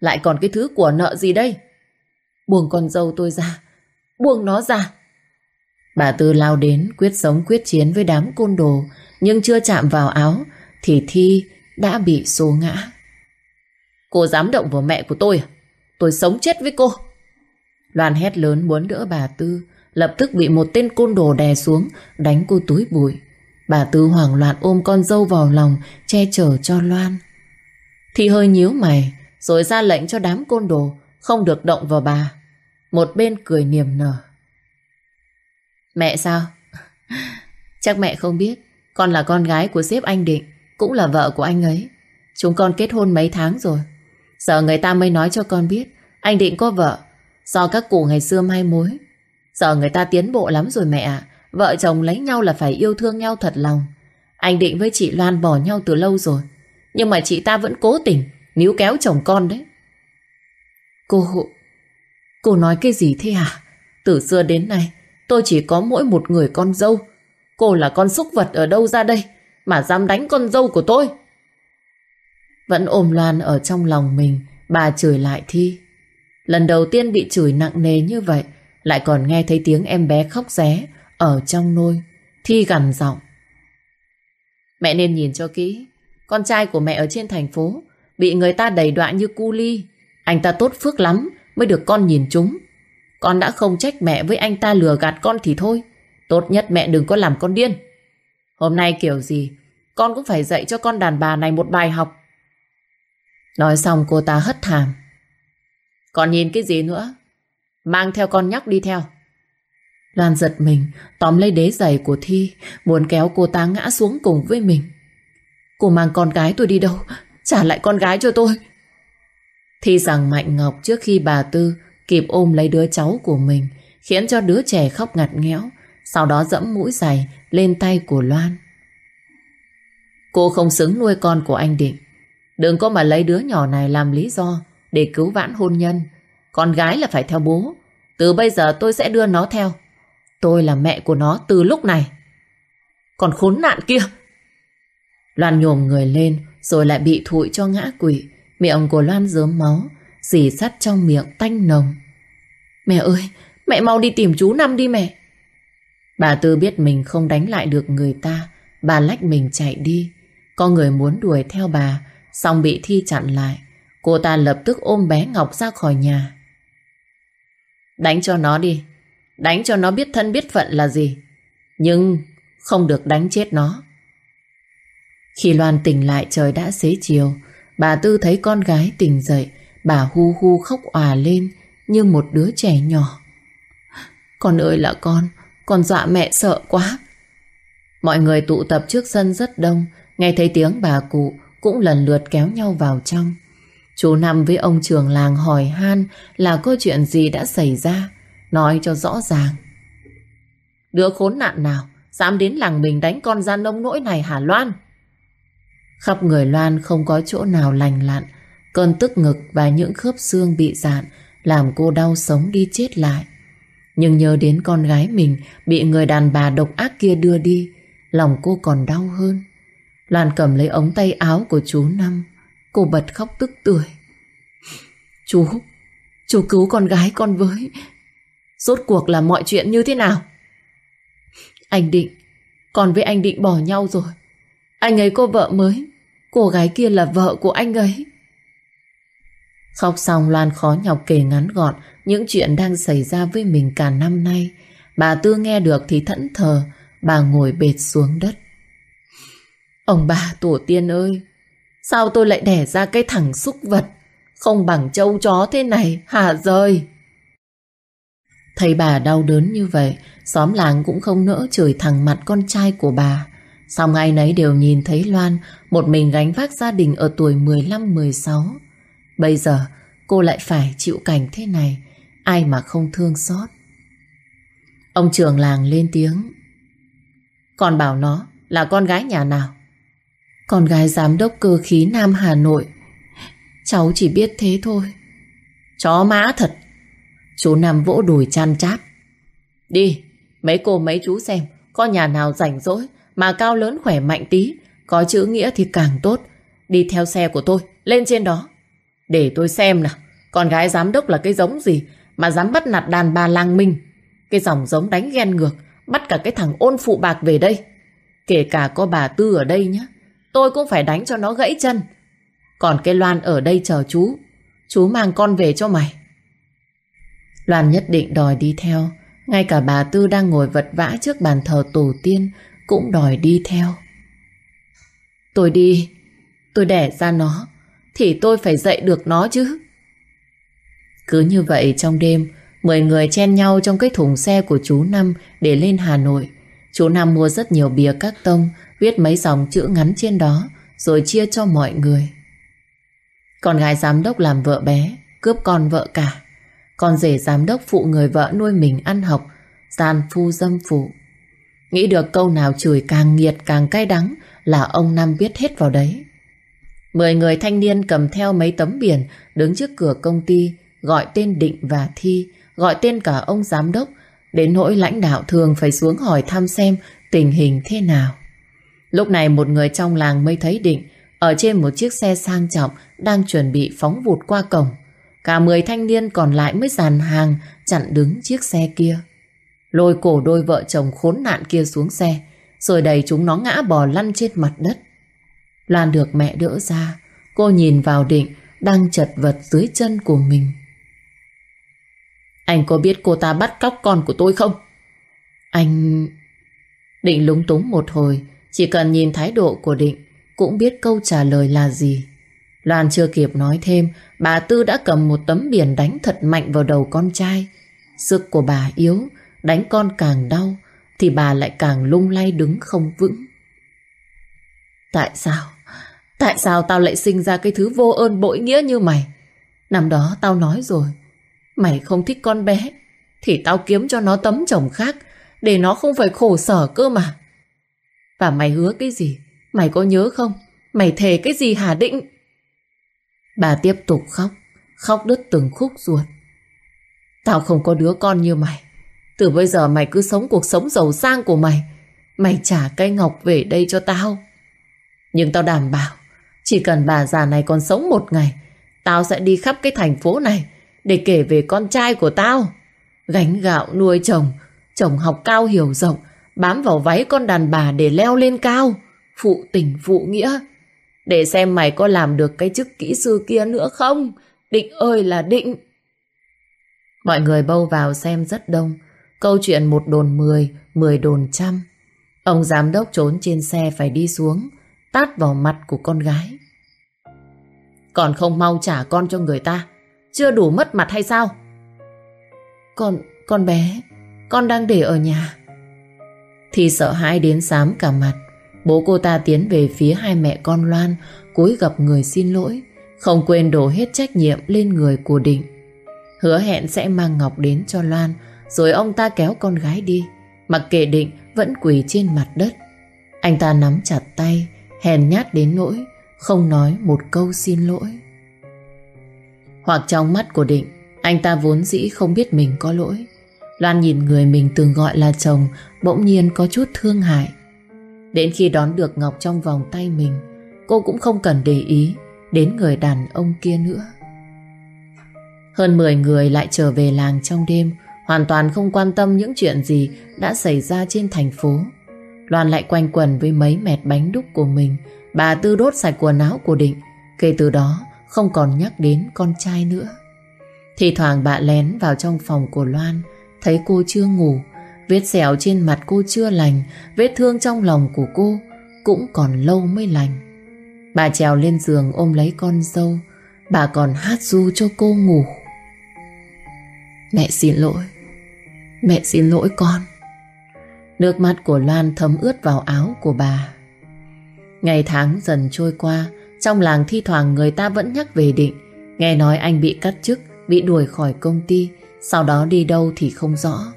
Lại còn cái thứ của nợ gì đây? Buông con dâu tôi ra, Buông nó ra. Bà Tư lao đến, quyết sống quyết chiến với đám côn đồ, Nhưng chưa chạm vào áo, Thì Thi đã bị xô ngã. Cô dám động vào mẹ của tôi à? Tôi sống chết với cô. Loan hét lớn muốn đỡ bà Tư, Lập tức bị một tên côn đồ đè xuống, Đánh cô túi bụi. Bà Tư hoảng loạn ôm con dâu vào lòng, Che chở cho Loan. Thì hơi nhíu mày, Rồi ra lệnh cho đám côn đồ, Không được động vào bà. Một bên cười niềm nở. Mẹ sao? (laughs) Chắc mẹ không biết, Con là con gái của sếp anh Định, Cũng là vợ của anh ấy. Chúng con kết hôn mấy tháng rồi. Giờ người ta mới nói cho con biết, Anh Định có vợ. Do các cụ ngày xưa mai mối. Giờ người ta tiến bộ lắm rồi mẹ ạ. Vợ chồng lấy nhau là phải yêu thương nhau thật lòng. Anh định với chị Loan bỏ nhau từ lâu rồi. Nhưng mà chị ta vẫn cố tình Níu kéo chồng con đấy. Cô Cô nói cái gì thế hả? Từ xưa đến nay, Tôi chỉ có mỗi một người con dâu. Cô là con xúc vật ở đâu ra đây Mà dám đánh con dâu của tôi? Vẫn ôm Loan ở trong lòng mình, Bà chửi lại Thi. Lần đầu tiên bị chửi nặng nề như vậy, Lại còn nghe thấy tiếng em bé khóc ré. Ở trong nôi Thi gằn giọng. Mẹ nên nhìn cho kỹ, Con trai của mẹ ở trên thành phố Bị người ta đầy đọa như cu ly. Anh ta tốt phước lắm Mới được con nhìn chúng. Con đã không trách mẹ với anh ta lừa gạt con thì thôi. Tốt nhất mẹ đừng có làm con điên. Hôm nay kiểu gì, Con cũng phải dạy cho con đàn bà này một bài học. Nói xong cô ta hất thảm còn nhìn cái gì nữa? Mang theo con nhóc đi theo. Loan giật mình, tóm lấy đế giày của Thi, muốn kéo cô ta ngã xuống cùng với mình. Cô mang con gái tôi đi đâu? Trả lại con gái cho tôi. Thi rằng Mạnh Ngọc trước khi bà Tư kịp ôm lấy đứa cháu của mình, khiến cho đứa trẻ khóc ngặt nghẽo, sau đó dẫm mũi giày lên tay của Loan. Cô không xứng nuôi con của anh Định. Đừng có mà lấy đứa nhỏ này làm lý do để cứu vãn hôn nhân. Con gái là phải theo bố. Từ bây giờ tôi sẽ đưa nó theo. Tôi là mẹ của nó từ lúc này. Còn khốn nạn kia. Loan nhồm người lên rồi lại bị thụi cho ngã quỵ. Miệng của Loan dớm máu, dì sắt trong miệng tanh nồng. Mẹ ơi, mẹ mau đi tìm chú Năm đi mẹ. Bà Tư biết mình không đánh lại được người ta, bà lách mình chạy đi. Có người muốn đuổi theo bà, Xong bị Thi chặn lại. Cô ta lập tức ôm bé Ngọc ra khỏi nhà. Đánh cho nó đi. Đánh cho nó biết thân biết phận là gì. Nhưng không được đánh chết nó. Khi Loan tỉnh lại trời đã xế chiều. Bà Tư thấy con gái tỉnh dậy. Bà hu hu khóc òa lên như một đứa trẻ nhỏ. Con ơi là con, con dọa mẹ sợ quá. Mọi người tụ tập trước sân rất đông, nghe thấy tiếng bà cụ cũng lần lượt kéo nhau vào trong. Chú Năm với ông trường làng hỏi han là câu chuyện gì đã xảy ra, nói cho rõ ràng. Đứa khốn nạn nào dám đến làng mình đánh con gian nông nỗi này hả Loan? Khắp người Loan không có chỗ nào lành lặn, cơn tức ngực và những khớp xương bị dạn làm cô đau sống đi chết lại. Nhưng nhớ đến con gái mình bị người đàn bà độc ác kia đưa đi, lòng cô còn đau hơn. Loan cầm lấy ống tay áo của chú Năm, cô bật khóc tức tưởi. Chú, chú cứu con gái con với. Rốt cuộc là mọi chuyện như thế nào? Anh Định, còn với anh Định bỏ nhau rồi. Anh ấy có vợ mới, cô gái kia là vợ của anh ấy. Khóc xong Loan khó nhọc kể ngắn gọn những chuyện đang xảy ra với mình cả năm nay. Bà Tư nghe được thì thẫn thờ, bà ngồi bệt xuống đất. Ông bà tổ tiên ơi, sao tôi lại đẻ ra cái thằng xúc vật, không bằng trâu chó thế này, hả rơi? Thấy bà đau đớn như vậy, xóm làng cũng không nỡ chửi thẳng mặt con trai của bà. Xong ai nấy đều nhìn thấy Loan một mình gánh vác gia đình ở tuổi 15-16. Bây giờ cô lại phải chịu cảnh thế này, ai mà không thương xót. Ông trưởng làng lên tiếng. Còn bảo nó là con gái nhà nào? Con gái giám đốc cơ khí Nam Hà Nội. Cháu chỉ biết thế thôi. Chó má thật. Chú Nam vỗ đùi chăn chát. Đi, mấy cô mấy chú xem, có nhà nào rảnh rỗi mà cao lớn khỏe mạnh tí, có chữ nghĩa thì càng tốt. Đi theo xe của tôi, lên trên đó. Để tôi xem nào, con gái giám đốc là cái giống gì mà dám bắt nạt đàn bà lang minh. Cái dòng giống đánh ghen ngược, bắt cả cái thằng ôn phụ bạc về đây. Kể cả có bà Tư ở đây nhé, tôi cũng phải đánh cho nó gãy chân. Còn cái Loan ở đây chờ chú, chú mang con về cho mày. Loan nhất định đòi đi theo, ngay cả bà Tư đang ngồi vật vã trước bàn thờ tổ tiên cũng đòi đi theo. Tôi đi, tôi đẻ ra nó, thì tôi phải dạy được nó chứ. Cứ như vậy trong đêm, mười người chen nhau trong cái thùng xe của chú Năm để lên Hà Nội. Chú Năm mua rất nhiều bìa các tông, viết mấy dòng chữ ngắn trên đó, rồi chia cho mọi người. Con gái giám đốc làm vợ bé, cướp con vợ cả. Con rể giám đốc phụ người vợ nuôi mình ăn học, gian phu dâm phụ. Nghĩ được câu nào chửi càng nghiệt càng cay đắng là ông Năm biết hết vào đấy. Mười người thanh niên cầm theo mấy tấm biển đứng trước cửa công ty gọi tên Định và Thi, gọi tên cả ông giám đốc, đến nỗi lãnh đạo thường phải xuống hỏi thăm xem tình hình thế nào. Lúc này một người trong làng mới thấy Định ở trên một chiếc xe sang trọng đang chuẩn bị phóng vụt qua cổng. Cả mười thanh niên còn lại mới dàn hàng chặn đứng chiếc xe kia. Lôi cổ đôi vợ chồng khốn nạn kia xuống xe, rồi đẩy chúng nó ngã bò lăn trên mặt đất. Lan được mẹ đỡ ra, cô nhìn vào Định đang chật vật dưới chân của mình. Anh có biết cô ta bắt cóc con của tôi không? Anh... Định lúng túng một hồi, chỉ cần nhìn thái độ của Định cũng biết câu trả lời là gì. Loan chưa kịp nói thêm, bà Tư đã cầm một tấm biển đánh thật mạnh vào đầu con trai. Sức của bà yếu, đánh con càng đau, thì bà lại càng lung lay đứng không vững. Tại sao? Tại sao tao lại sinh ra cái thứ vô ơn bội nghĩa như mày? Năm đó tao nói rồi, Mày không thích con bé Thì tao kiếm cho nó tấm chồng khác Để nó không phải khổ sở cơ mà Và mày hứa cái gì Mày có nhớ không Mày thề cái gì hà định Bà tiếp tục khóc Khóc đứt từng khúc ruột. Tao không có đứa con như mày. Từ bây giờ mày cứ sống cuộc sống giàu sang của mày. Mày trả cây ngọc về đây cho tao. Nhưng tao đảm bảo Chỉ cần bà già này còn sống một ngày Tao sẽ đi khắp cái thành phố này để kể về con trai của tao. Gánh gạo nuôi chồng, chồng học cao hiểu rộng, bám vào váy con đàn bà để leo lên cao, phụ tình phụ nghĩa. Để xem mày có làm được cái chức kỹ sư kia nữa không? Định ơi là định. Mọi người bâu vào xem rất đông. Câu chuyện một đồn mười, mười đồn trăm. Ông giám đốc trốn trên xe phải đi xuống, tát vào mặt của con gái. Còn không mau trả con cho người ta, chưa đủ mất mặt hay sao? Con, con bé, con đang để ở nhà. Thì sợ hãi đến xám cả mặt. Bố cô ta tiến về phía hai mẹ con Loan, cúi gặp người xin lỗi, không quên đổ hết trách nhiệm lên người của Định. Hứa hẹn sẽ mang Ngọc đến cho Loan, rồi ông ta kéo con gái đi. Mặc kệ Định vẫn quỳ trên mặt đất. Anh ta nắm chặt tay, hèn nhát đến nỗi, không nói một câu xin lỗi. Hoặc trong mắt của Định, anh ta vốn dĩ không biết mình có lỗi. Loan nhìn người mình từng gọi là chồng, bỗng nhiên có chút thương hại. Đến khi đón được Ngọc trong vòng tay mình, cô cũng không cần để ý đến người đàn ông kia nữa. Hơn 10 người lại trở về làng trong đêm, hoàn toàn không quan tâm những chuyện gì đã xảy ra trên thành phố. Loan lại quanh quần với mấy mẹt bánh đúc của mình, bà Tư đốt sạch quần áo của Định, kể từ đó không còn nhắc đến con trai nữa. Thì thoảng bà lén vào trong phòng của Loan, thấy cô chưa ngủ, vết sẹo trên mặt cô chưa lành, vết thương trong lòng của cô cũng còn lâu mới lành. Bà trèo lên giường ôm lấy con dâu, bà còn hát ru cho cô ngủ. Mẹ xin lỗi, mẹ xin lỗi con. Nước mắt của Loan thấm ướt vào áo của bà. Ngày tháng dần trôi qua, trong làng thi thoảng người ta vẫn nhắc về định. Nghe nói anh bị cắt chức, bị đuổi khỏi công ty, sau đó đi đâu thì không rõ.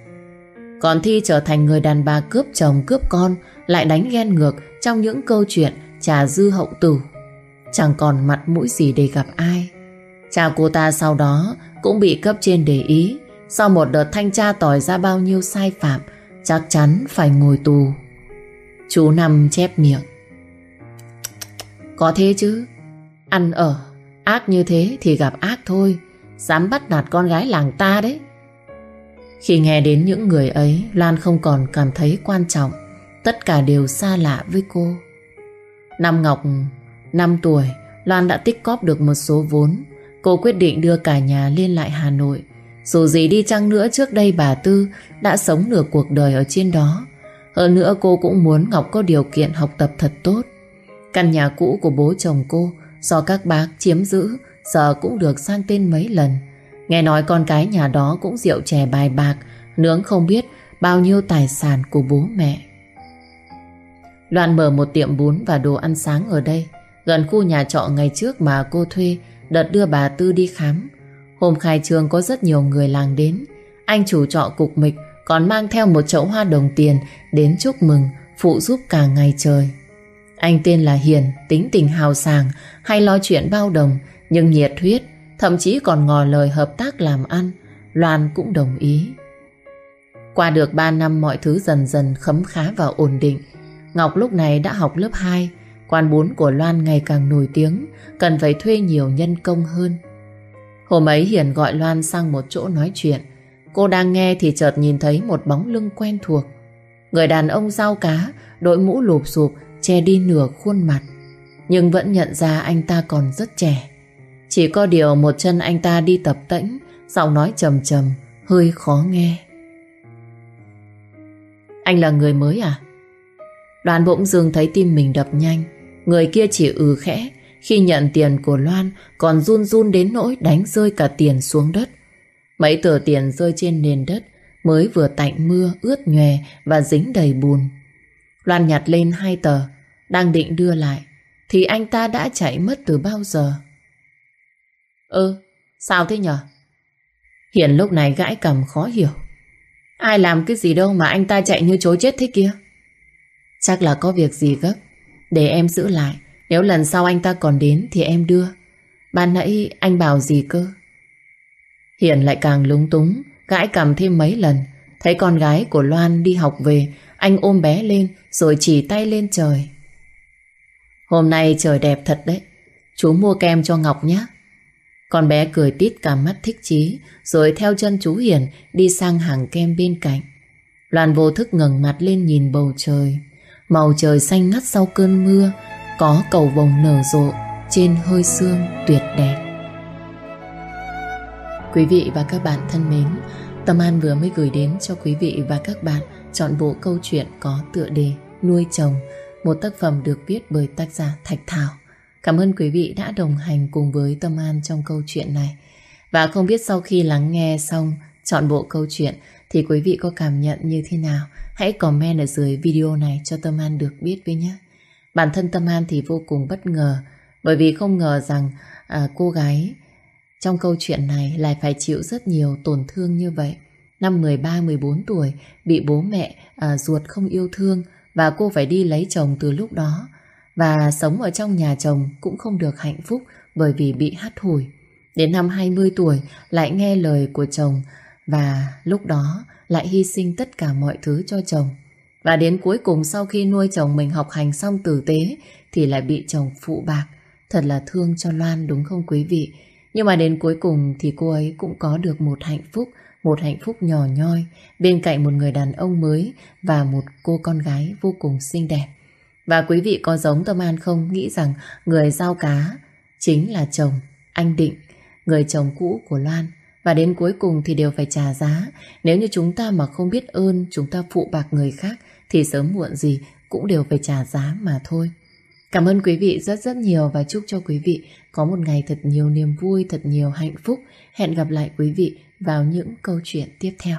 Còn Thi trở thành người đàn bà cướp chồng cướp con, lại đánh ghen ngược trong những câu chuyện trà dư hậu tử. Chẳng còn mặt mũi gì để gặp ai. Cha cô ta sau đó cũng bị cấp trên để ý. Sau một đợt thanh tra tỏi ra bao nhiêu sai phạm, chắc chắn phải ngồi tù. Chú nằm chép miệng. Có thế chứ, ăn ở, ác như thế thì gặp ác thôi. Dám bắt nạt con gái làng ta đấy khi nghe đến những người ấy, Lan không còn cảm thấy quan trọng. Tất cả đều xa lạ với cô. Năm Ngọc 5 tuổi, Lan đã tích cóp được một số vốn. Cô quyết định đưa cả nhà lên lại Hà Nội. Dù gì đi chăng nữa, trước đây bà Tư Đã sống nửa cuộc đời ở trên đó. Hơn nữa, cô cũng muốn Ngọc có điều kiện học tập thật tốt. Căn nhà cũ của bố chồng cô Do các bác chiếm giữ, giờ cũng được sang tên mấy lần. Nghe nói con cái nhà đó cũng rượu chè bài bạc, nướng không biết bao nhiêu tài sản của bố mẹ. Loan mở một tiệm bún và đồ ăn sáng ở đây, gần khu nhà trọ ngày trước mà cô thuê, đợt đưa bà Tư đi khám. Hôm khai trương có rất nhiều người làng đến, anh chủ trọ cục mịch còn mang theo một chậu hoa đồng tiền đến chúc mừng, phụ giúp cả ngày trời. Anh tên là Hiền, tính tình hào sảng, hay lo chuyện bao đồng, nhưng nhiệt huyết, thậm chí còn ngỏ lời hợp tác làm ăn, Loan cũng đồng ý. Qua được 3 năm mọi thứ dần dần khấm khá và ổn định. Ngọc lúc này đã học lớp 2, quan bún của Loan ngày càng nổi tiếng, cần phải thuê nhiều nhân công hơn. Hôm ấy Hiền gọi Loan sang một chỗ nói chuyện. Cô đang nghe thì chợt nhìn thấy một bóng lưng quen thuộc. Người đàn ông rau cá, đội mũ lụp sụp, che đi nửa khuôn mặt. Nhưng vẫn nhận ra anh ta còn rất trẻ. Chỉ có điều một chân anh ta đi tập tễnh, giọng nói trầm trầm, hơi khó nghe. Anh là người mới à? Đoàn bỗng dưng thấy tim mình đập nhanh. Người kia chỉ ừ khẽ, khi nhận tiền của Loan còn run run đến nỗi đánh rơi cả tiền xuống đất. Mấy tờ tiền rơi trên nền đất mới vừa tạnh mưa ướt nhòe và dính đầy bùn. Loan nhặt lên hai tờ, đang định đưa lại, thì anh ta đã chạy mất từ bao giờ. Ừ, sao thế nhở? Hiền lúc này gãi cầm khó hiểu. Ai làm cái gì đâu mà anh ta chạy như chối chết thế kia? Chắc là có việc gì gấp. Để em giữ lại. Nếu lần sau anh ta còn đến thì em đưa. Ban nãy anh bảo gì cơ? Hiền lại càng lúng túng, gãi cầm thêm mấy lần. Thấy con gái của Loan đi học về, anh ôm bé lên rồi chỉ tay lên trời. Hôm nay trời đẹp thật đấy. Chú mua kem cho Ngọc nhé. Con bé cười tít cả mắt thích chí Rồi theo chân chú Hiền Đi sang hàng kem bên cạnh Loan vô thức ngẩng mặt lên nhìn bầu trời Màu trời xanh ngắt sau cơn mưa có cầu vồng nở rộ trên hơi sương tuyệt đẹp. Quý vị và các bạn thân mến, Tâm An vừa mới gửi đến cho quý vị và các bạn chọn bộ câu chuyện có tựa đề Nuôi chồng, một tác phẩm được viết bởi tác giả Thạch Thảo. Cảm ơn quý vị đã đồng hành cùng với Tâm An trong câu chuyện này. Và không biết sau khi lắng nghe xong chọn bộ câu chuyện thì quý vị có cảm nhận như thế nào? Hãy comment ở dưới video này cho Tâm An được biết với nhé. Bản thân Tâm An thì vô cùng bất ngờ bởi vì không ngờ rằng à, cô gái trong câu chuyện này lại phải chịu rất nhiều tổn thương như vậy. Năm 13-14 tuổi bị bố mẹ à, ruột không yêu thương và cô phải đi lấy chồng từ lúc đó. Và sống ở trong nhà chồng cũng không được hạnh phúc bởi vì bị hắt hủi. Đến năm 20 tuổi lại nghe lời của chồng và lúc đó lại hy sinh tất cả mọi thứ cho chồng. Và đến cuối cùng sau khi nuôi chồng mình học hành xong tử tế thì lại bị chồng phụ bạc. Thật là thương cho Loan đúng không quý vị? Nhưng mà đến cuối cùng thì cô ấy cũng có được một hạnh phúc, một hạnh phúc nhỏ nhoi bên cạnh một người đàn ông mới và một cô con gái vô cùng xinh đẹp. Và quý vị có giống Tâm An không nghĩ rằng người giao cá chính là chồng, anh Định, người chồng cũ của Loan. Và đến cuối cùng thì đều phải trả giá. Nếu như chúng ta mà không biết ơn, chúng ta phụ bạc người khác thì sớm muộn gì cũng đều phải trả giá mà thôi. Cảm ơn quý vị rất rất nhiều và chúc cho quý vị có một ngày thật nhiều niềm vui, thật nhiều hạnh phúc. Hẹn gặp lại quý vị vào những câu chuyện tiếp theo.